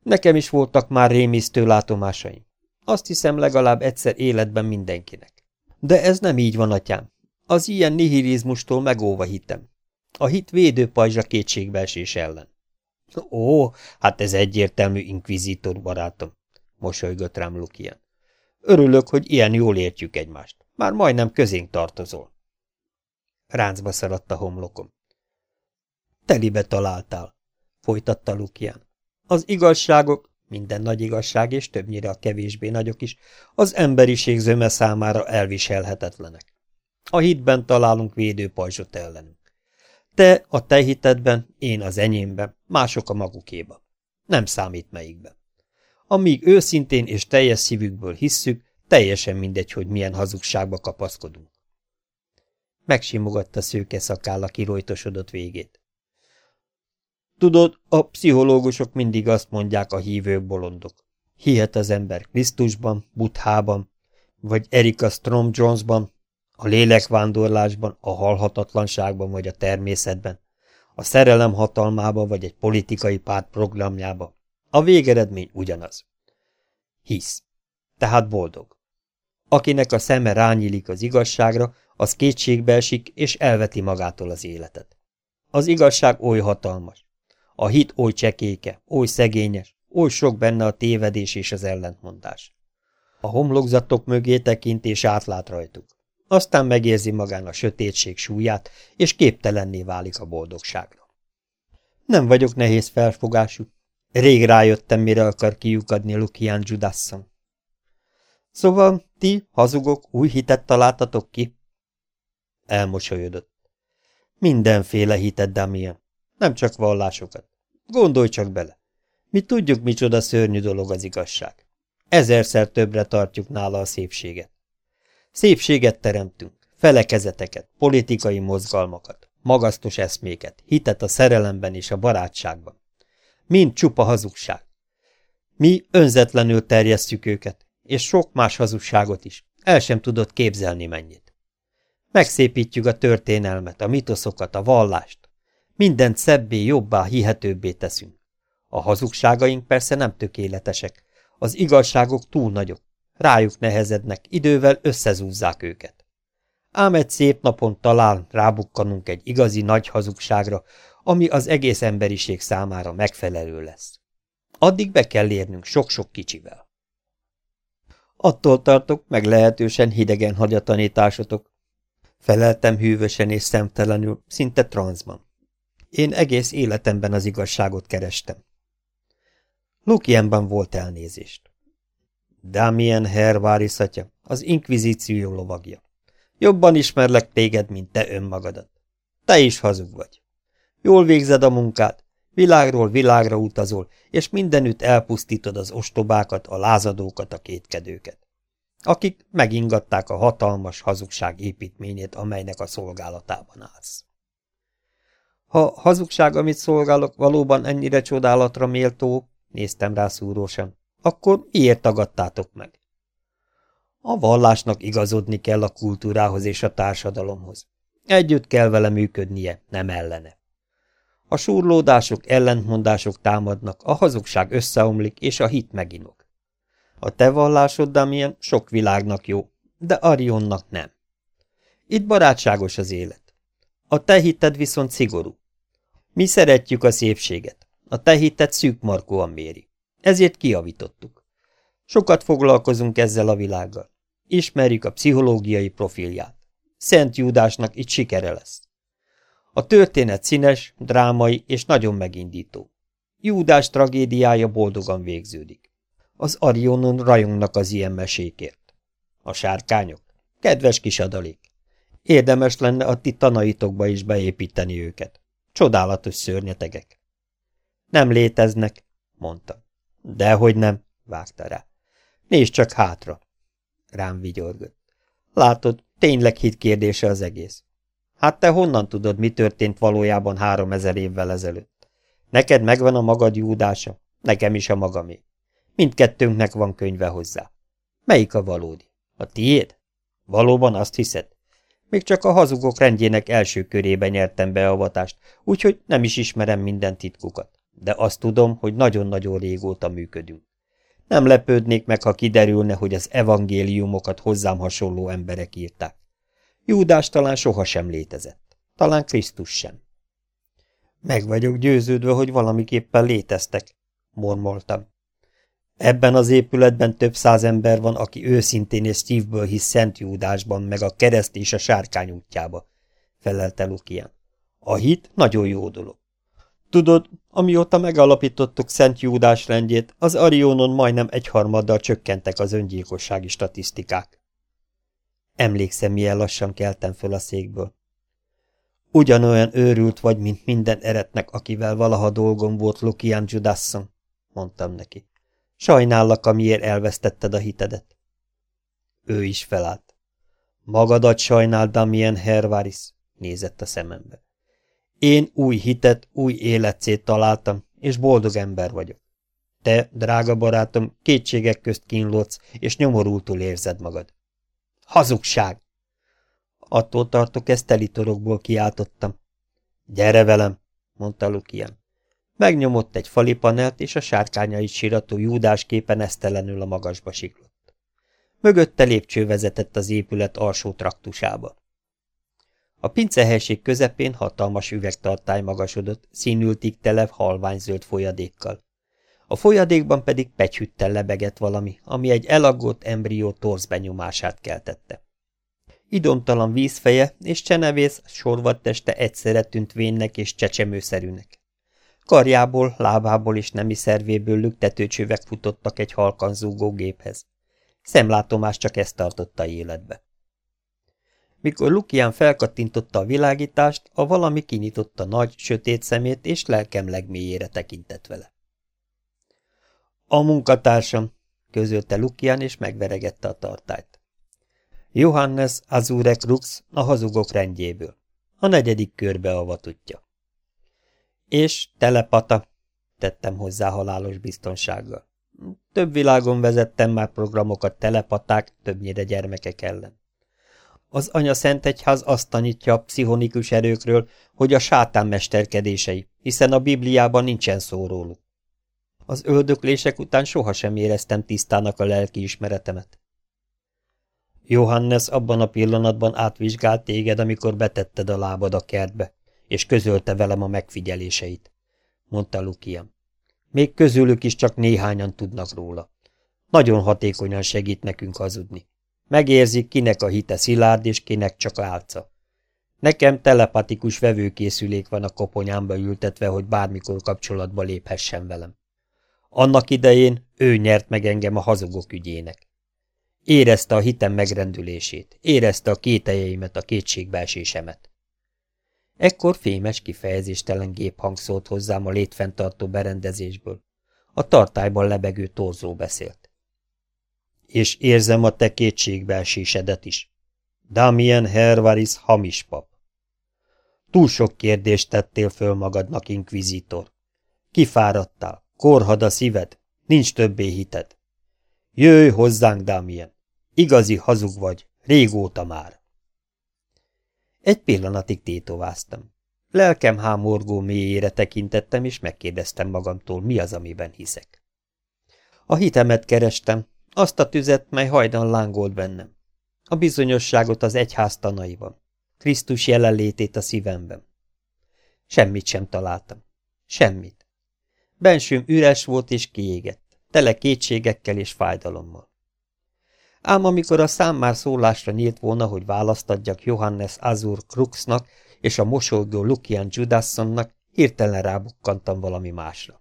Nekem is voltak már rémisztő látomásaim. Azt hiszem legalább egyszer életben mindenkinek. De ez nem így van, atyám. Az ilyen nihilizmustól megóva hitem. A hit védőpajzsa kétségbeesés ellen. Ó, hát ez egyértelmű inkvizítor barátom, mosolygott rám Lukian. Örülök, hogy ilyen jól értjük egymást. Már majdnem közénk tartozol. Ráncba szaladt a homlokom. Telibe találtál, folytatta Lukian. Az igazságok, minden nagy igazság és többnyire a kevésbé nagyok is, az emberiség zöme számára elviselhetetlenek. A hitben találunk védőpajzsot ellenünk. Te a te hitedben, én az enyémben, mások a magukéba. Nem számít melyikben. Amíg őszintén és teljes szívükből hisszük, teljesen mindegy, hogy milyen hazugságba kapaszkodunk. Megsimogatta szőke szakálla kirojtosodott végét. Tudod, a pszichológusok mindig azt mondják, a hívők bolondok. Hihet az ember Krisztusban, Buthában, vagy Erika Strom Jonesban, A lélekvándorlásban, a halhatatlanságban vagy a természetben, a szerelem hatalmába vagy egy politikai párt programjába. A végeredmény ugyanaz. Hisz. Tehát boldog. Akinek a szeme rányílik az igazságra, az kétségbe esik és elveti magától az életet. Az igazság oly hatalmas. A hit oly csekéke, oly szegényes, oly sok benne a tévedés és az ellentmondás. A homlokzatok mögé tekint és átlát rajtuk. Aztán megérzi magán a sötétség súlyát, és képtelenné válik a boldogságra. Nem vagyok nehéz felfogású. Rég rájöttem, mire akar kiukadni Lukian Judasson. Szóval ti, hazugok, új hitet találtatok ki? Elmosolyodott. Mindenféle hitet, Damien. Nem csak vallásokat. Gondolj csak bele. Mi tudjuk, micsoda szörnyű dolog az igazság. Ezerszer többre tartjuk nála a szépséget. Szépséget teremtünk, felekezeteket, politikai mozgalmakat, magasztos eszméket, hitet a szerelemben és a barátságban. Mind csupa hazugság. Mi önzetlenül terjesztjük őket, és sok más hazugságot is. El sem tudod képzelni mennyit. Megszépítjük a történelmet, a mitoszokat, a vallást. Mindent szebbé, jobbá, hihetőbbé teszünk. A hazugságaink persze nem tökéletesek. Az igazságok túl nagyok. Rájuk nehezednek, idővel összezúzzák őket. Ám egy szép napon talán rábukkanunk egy igazi nagy hazugságra, ami az egész emberiség számára megfelelő lesz. Addig be kell érnünk sok-sok kicsivel. Attól tartok, meg lehetősen hidegen hagy a tanításotok. Feleltem hűvösen és szemtelenül, szinte transzban. Én egész életemben az igazságot kerestem. Lukienben volt elnézést. Damien Herváris atya, az inkvizíció lovagja. Jobban ismerlek téged, mint te önmagadat. Te is hazug vagy. Jól végzed a munkát, világról világra utazol, és mindenütt elpusztítod az ostobákat, a lázadókat, a kétkedőket, akik megingatták a hatalmas hazugság építményét, amelynek a szolgálatában állsz. Ha hazugság, amit szolgálok, valóban ennyire csodálatra méltó, néztem rá szúrósan, akkor miért tagadtátok meg? A vallásnak igazodni kell a kultúrához és a társadalomhoz. Együtt kell vele működnie, nem ellene. A súrlódások, ellentmondások támadnak, a hazugság összeomlik, és a hit meginok. A te vallásod, Damien, sok világnak jó, de Arionnak nem. Itt barátságos az élet. A te hitted viszont szigorú. Mi szeretjük a szépséget. A te hitted szűkmarkóan méri. Ezért kiavítottuk. Sokat foglalkozunk ezzel a világgal. Ismerjük a pszichológiai profilját. Szent Júdásnak itt sikere lesz. A történet színes, drámai és nagyon megindító. Júdás tragédiája boldogan végződik. Az Arionon rajongnak az ilyen mesékért. A sárkányok? Kedves kis adalék. Érdemes lenne a ti tanaitokba is beépíteni őket. Csodálatos szörnyetegek. Nem léteznek, mondta. Dehogy nem, vágta rá. Nézd csak hátra. Rám vigyorgott. Látod, tényleg hit kérdése az egész. Hát te honnan tudod, mi történt valójában három ezer évvel ezelőtt? Neked megvan a magad júdása, nekem is a magamé. Mindkettőnknek van könyve hozzá. Melyik a valódi? A tiéd? Valóban azt hiszed? Még csak a hazugok rendjének első körébe nyertem beavatást, úgyhogy nem is ismerem minden titkukat. De azt tudom, hogy nagyon-nagyon régóta működünk. Nem lepődnék meg, ha kiderülne, hogy az evangéliumokat hozzám hasonló emberek írták. Júdás talán sohasem létezett. Talán Krisztus sem. Meg vagyok győződve, hogy valamiképpen léteztek, mormoltam. Ebben az épületben több száz ember van, aki őszintén és szívből hisz Szent Júdásban, meg a kereszt és a sárkány útjába, felelte Lukian. A hit nagyon jó dolog. Tudod, amióta megalapítottuk Szent Júdás rendjét, az Arionon majdnem egyharmaddal csökkentek az öngyilkossági statisztikák. Emlékszem, milyen lassan keltem föl a székből. Ugyanolyan őrült vagy, mint minden eretnek, akivel valaha dolgom volt Lukian Judasson, mondtam neki. Sajnállak, amiért elvesztetted a hitedet. Ő is felállt. Magadat sajnál, Damien Hervaris, nézett a szemembe. Én új hitet, új életcét találtam, és boldog ember vagyok. Te, drága barátom, kétségek közt kínlódsz, és nyomorultul érzed magad. Hazugság! Attól tartok, ezt telitorokból kiáltottam. Gyere velem, mondta Lukian. Megnyomott egy fali panelt, és a sárkányai sirató júdás képen esztelenül a magasba siklott. Mögötte lépcső vezetett az épület alsó traktusába. A pincehelység közepén hatalmas üvegtartály magasodott, színültig tele halványzöld folyadékkal. A folyadékban pedig pegyhüttel lebegett valami, ami egy elaggott embrió torz benyomását keltette. Idomtalan vízfeje és csenevész sorvat teste egyszerre tűnt vénnek és csecsemőszerűnek. Karjából, lábából és nemi szervéből lüktetőcsövek futottak egy halkan zúgó géphez. Szemlátomás csak ezt tartotta életbe. Mikor Lukian felkattintotta a világítást, a valami kinyitotta nagy, sötét szemét, és lelkem legmélyére tekintett vele. A munkatársam, közölte Lukian, és megveregette a tartályt. Johannes Azurek Rux a hazugok rendjéből. A negyedik körbe avatuttja. És telepata, tettem hozzá halálos biztonsággal. Több világon vezettem már programokat telepaták, többnyire gyermekek ellen. Az anya Szent Egyház azt tanítja a pszichonikus erőkről, hogy a sátán mesterkedései, hiszen a Bibliában nincsen szó róluk. Az öldöklések után sohasem éreztem tisztának a lelki ismeretemet. Johannes abban a pillanatban átvizsgált téged, amikor betetted a lábad a kertbe, és közölte velem a megfigyeléseit, mondta Lukian. Még közülük is csak néhányan tudnak róla. Nagyon hatékonyan segít nekünk hazudni. Megérzik, kinek a hite szilárd, és kinek csak álca. Nekem telepatikus vevőkészülék van a koponyámba ültetve, hogy bármikor kapcsolatba léphessen velem. Annak idején ő nyert meg engem a hazugok ügyének. Érezte a hitem megrendülését, érezte a kételjeimet, a kétségbeesésemet. Ekkor fémes, kifejezéstelen géphang szólt hozzám a létfenntartó berendezésből. A tartályban lebegő torzó beszélt. És érzem a te kétségbeesésedet is. Damien Hervaris hamis pap. Túl sok kérdést tettél föl magadnak, inkvizitor. Kifáradtál, korhad a szíved, nincs többé hited. Jöjj hozzánk, Damien. Igazi hazug vagy, régóta már. Egy pillanatig tétováztam. Lelkem hámorgó mélyére tekintettem, és megkérdeztem magamtól, mi az, amiben hiszek. A hitemet kerestem, azt a tüzet, mely hajdan lángolt bennem. A bizonyosságot az egyház tanaiban. Krisztus jelenlétét a szívemben. Semmit sem találtam. Semmit. Bensőm üres volt és kiégett, tele kétségekkel és fájdalommal. Ám amikor a szám már szólásra nyílt volna, hogy választ adjak Johannes Azur Kruxnak és a mosolygó Lukian Judassonnak, hirtelen rábukkantam valami másra.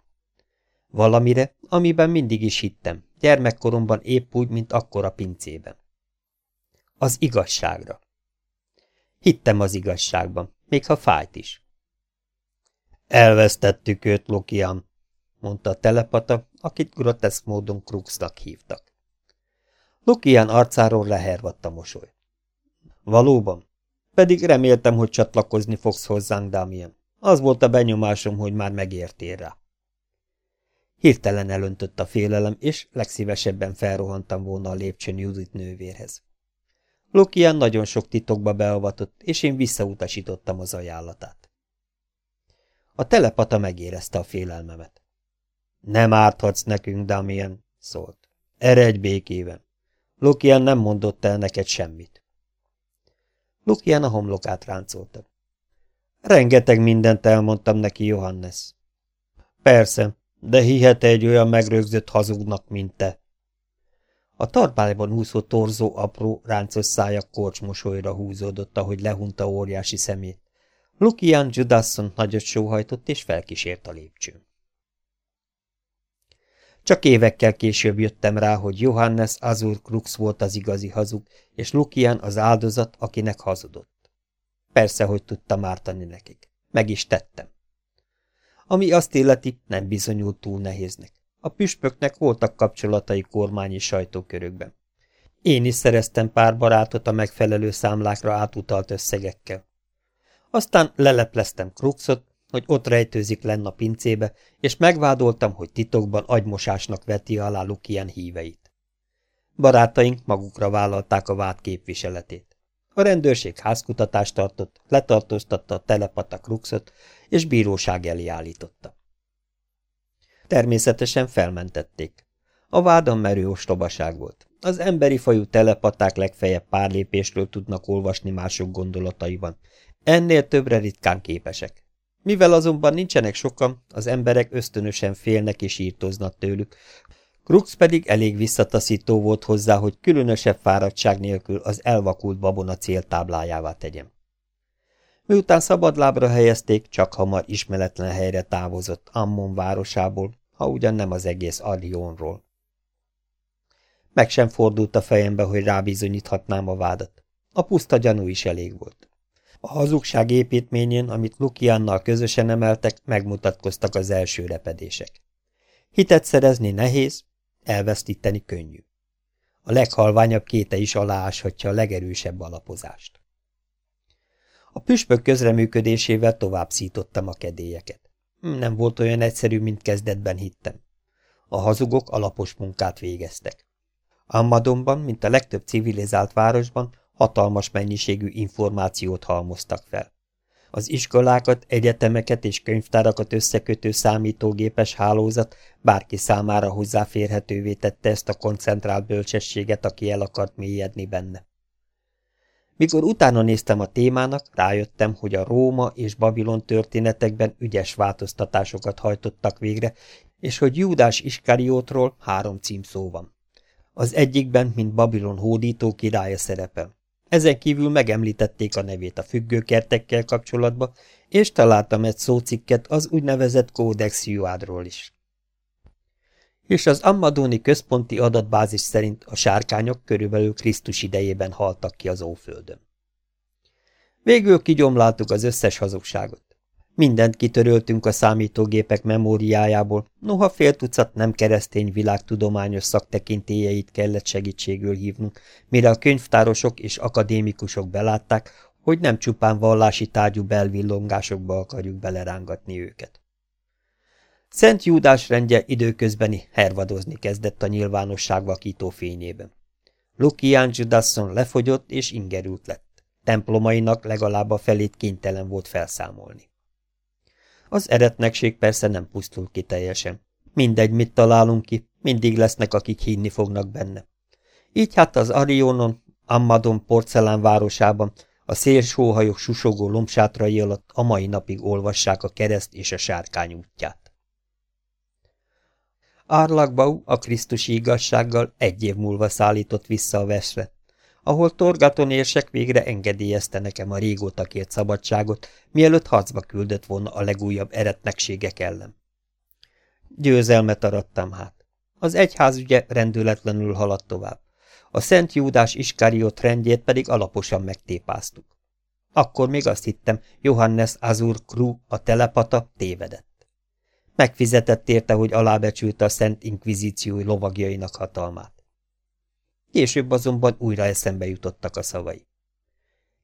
Valamire, amiben mindig is hittem, gyermekkoromban épp úgy, mint akkor a pincében. Az igazságra. Hittem az igazságban, még ha fájt is. Elvesztettük őt, Lukian, mondta a telepata, akit groteszk módon Kruxnak hívtak. Lukian arcáról lehervadt a mosoly. Valóban? Pedig reméltem, hogy csatlakozni fogsz hozzánk, Damien. Az volt a benyomásom, hogy már megértél rá. Hirtelen elöntött a félelem, és legszívesebben felrohantam volna a lépcsőn Judith nővérhez. Lukian nagyon sok titokba beavatott, és én visszautasítottam az ajánlatát. A telepata megérezte a félelmemet. Nem árthatsz nekünk, Damien, szólt. Eredj békében. Lukian nem mondott el neked semmit. Lukian a homlokát ráncolta. Rengeteg mindent elmondtam neki, Johannes. Persze, de hihet -e egy olyan megrögzött hazugnak, mint te. A tarpályban úszó torzó apró, ráncos szája korcsmosolyra húzódott, ahogy lehunta óriási szemét. Lukian Judasson nagyot sóhajtott, és felkísért a lépcsőn. Csak évekkel később jöttem rá, hogy Johannes Azur Krux volt az igazi hazug, és Lukian az áldozat, akinek hazudott. Persze, hogy tudtam ártani nekik. Meg is tettem. Ami azt illeti, nem bizonyult túl nehéznek. A püspöknek voltak kapcsolatai kormányi sajtókörökben. Én is szereztem pár barátot a megfelelő számlákra átutalt összegekkel. Aztán lelepleztem Kruxot, hogy ott rejtőzik lenn a pincébe, és megvádoltam, hogy titokban agymosásnak veti alá Lukian híveit. Barátaink magukra vállalták a vád képviseletét. A rendőrség házkutatást tartott, letartóztatta a telepata Kruxot, és bíróság elé állította. Természetesen felmentették. A vádam merő ostobaság volt. Az emberi fajú telepaták legfeljebb pár lépésről tudnak olvasni mások gondolataiban. Ennél többre ritkán képesek. Mivel azonban nincsenek sokan, az emberek ösztönösen félnek és írtoznak tőlük. Krux pedig elég visszataszító volt hozzá, hogy különösebb fáradtság nélkül az elvakult babona céltáblájává tegyem. Miután szabadlábra helyezték, csak hamar ismeretlen helyre távozott Ammon városából, ha ugyan nem az egész Arionról. Meg sem fordult a fejembe, hogy rábizonyíthatnám a vádat. A puszta gyanú is elég volt. A hazugság építményén, amit Lukiannal közösen emeltek, megmutatkoztak az első repedések. Hitet szerezni nehéz, elvesztíteni könnyű. A leghalványabb kéte is alááshatja a legerősebb alapozást. A püspök közreműködésével tovább szítottam a kedélyeket. Nem volt olyan egyszerű, mint kezdetben hittem. A hazugok alapos munkát végeztek. Ammadonban, mint a legtöbb civilizált városban, hatalmas mennyiségű információt halmoztak fel. Az iskolákat, egyetemeket és könyvtárakat összekötő számítógépes hálózat bárki számára hozzáférhetővé tette ezt a koncentrált bölcsességet, aki el akart mélyedni benne. Mikor utána néztem a témának, rájöttem, hogy a Róma és Babilon történetekben ügyes változtatásokat hajtottak végre, és hogy Júdás Iskariótról három címszó van. Az egyikben, mint Babilon hódító királya szerepel. Ezen kívül megemlítették a nevét a függőkertekkel kapcsolatba, és találtam egy szócikket az úgynevezett Codex Juádról is. És az Ammadóni központi adatbázis szerint a sárkányok körülbelül Krisztus idejében haltak ki az Óföldön. Végül kigyomláltuk az összes hazugságot. Mindent kitöröltünk a számítógépek memóriájából, noha fél tucat nem keresztény világtudományos szaktekintélyeit kellett segítségül hívnunk, mire a könyvtárosok és akadémikusok belátták, hogy nem csupán vallási tárgyú belvillongásokba akarjuk belerángatni őket. Szent Júdás rendje időközbeni hervadozni kezdett a nyilvánosság vakító fényében. Lukian Judasson lefogyott és ingerült lett. Templomainak legalább a felét kénytelen volt felszámolni. Az eretnekség persze nem pusztul ki teljesen. Mindegy, mit találunk ki, mindig lesznek, akik hinni fognak benne. Így hát az Arionon, Ammadon porcelán városában, a szélsóhajok susogó lombsátrai alatt a mai napig olvassák a kereszt és a sárkány útját. Árlakbau a Krisztusi igazsággal egy év múlva szállított vissza a vesre, ahol Torgaton érsek végre engedélyezte nekem a régóta kért szabadságot, mielőtt harcba küldött volna a legújabb eretnekségek ellen. Győzelmet arattam hát. Az egyház ügye rendületlenül haladt tovább. A Szent Júdás Iskariot rendjét pedig alaposan megtépáztuk. Akkor még azt hittem, Johannes Azur Kru, a telepata, tévedett. Megfizetett érte, hogy alábecsülte a Szent Inkvizíció lovagjainak hatalmát. Később azonban újra eszembe jutottak a szavai.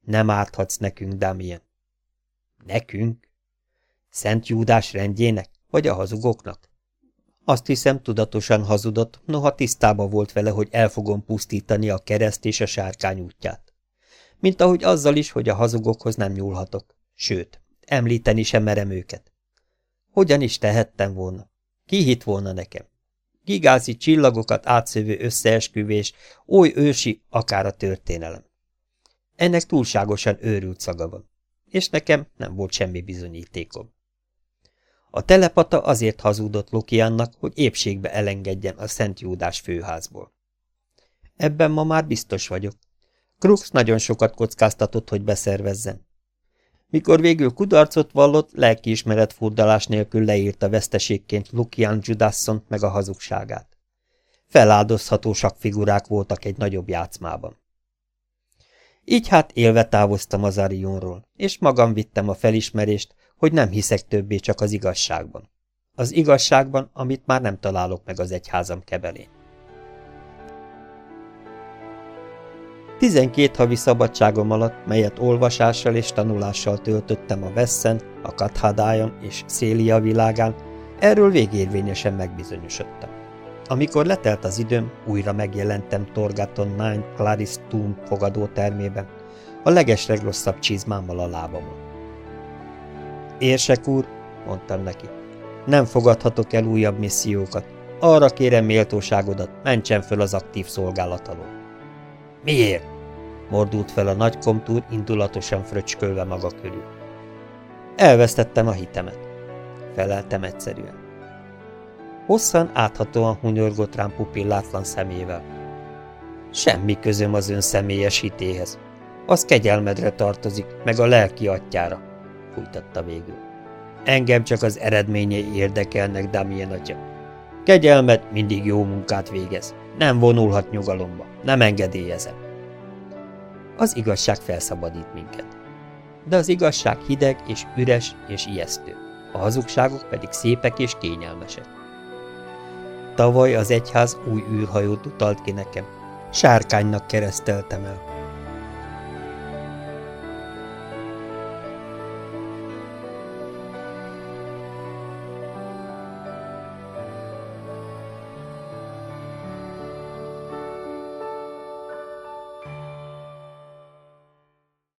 Nem árthatsz nekünk, Damien. Nekünk? Szent Júdás rendjének, vagy a hazugoknak? Azt hiszem, tudatosan hazudott, noha tisztába volt vele, hogy el fogom pusztítani a kereszt és a sárkány útját. Mint ahogy azzal is, hogy a hazugokhoz nem nyúlhatok. Sőt, említeni sem merem őket. Hogyan is tehettem volna? Ki hitt volna nekem? gigászi csillagokat átszövő összeesküvés, oly ősi, akár a történelem. Ennek túlságosan őrült szaga van, és nekem nem volt semmi bizonyítékom. A telepata azért hazudott Lokiannak, hogy épségbe elengedjen a Szent Júdás főházból. Ebben ma már biztos vagyok. Krux nagyon sokat kockáztatott, hogy beszervezzen. Mikor végül kudarcot vallott, lelkiismeret furdalás nélkül leírta veszteségként Lukian Judasson meg a hazugságát. Feláldozható figurák voltak egy nagyobb játszmában. Így hát élve távoztam az Arionról, és magam vittem a felismerést, hogy nem hiszek többé csak az igazságban. Az igazságban, amit már nem találok meg az egyházam kebelén. Tizenkét havi szabadságom alatt, melyet olvasással és tanulással töltöttem a Vesszen, a Kathadájon és Szélia világán, erről végérvényesen megbizonyosodtam. Amikor letelt az időm, újra megjelentem Torgaton Nine Clarice Tomb fogadótermében, a legeslegrosszabb csizmámmal a lábamon. Érsek úr, mondtam neki, nem fogadhatok el újabb missziókat. Arra kérem méltóságodat, mentsen föl az aktív szolgálat alól. Miért? Mordult fel a nagy komtúr indulatosan fröcskölve maga körül. Elvesztettem a hitemet. Feleltem egyszerűen. Hosszan áthatóan hunyorgott rám pupillátlan szemével. Semmi közöm az ön személyes hitéhez. Az kegyelmedre tartozik, meg a lelki atyára, fújtatta végül. Engem csak az eredményei érdekelnek, Damien atya. Kegyelmet mindig jó munkát végez. Nem vonulhat nyugalomba. Nem engedélyezem. Az igazság felszabadít minket. De az igazság hideg és üres és ijesztő. A hazugságok pedig szépek és kényelmesek. Tavaly az egyház új űrhajót utalt ki nekem. Sárkánynak kereszteltem el.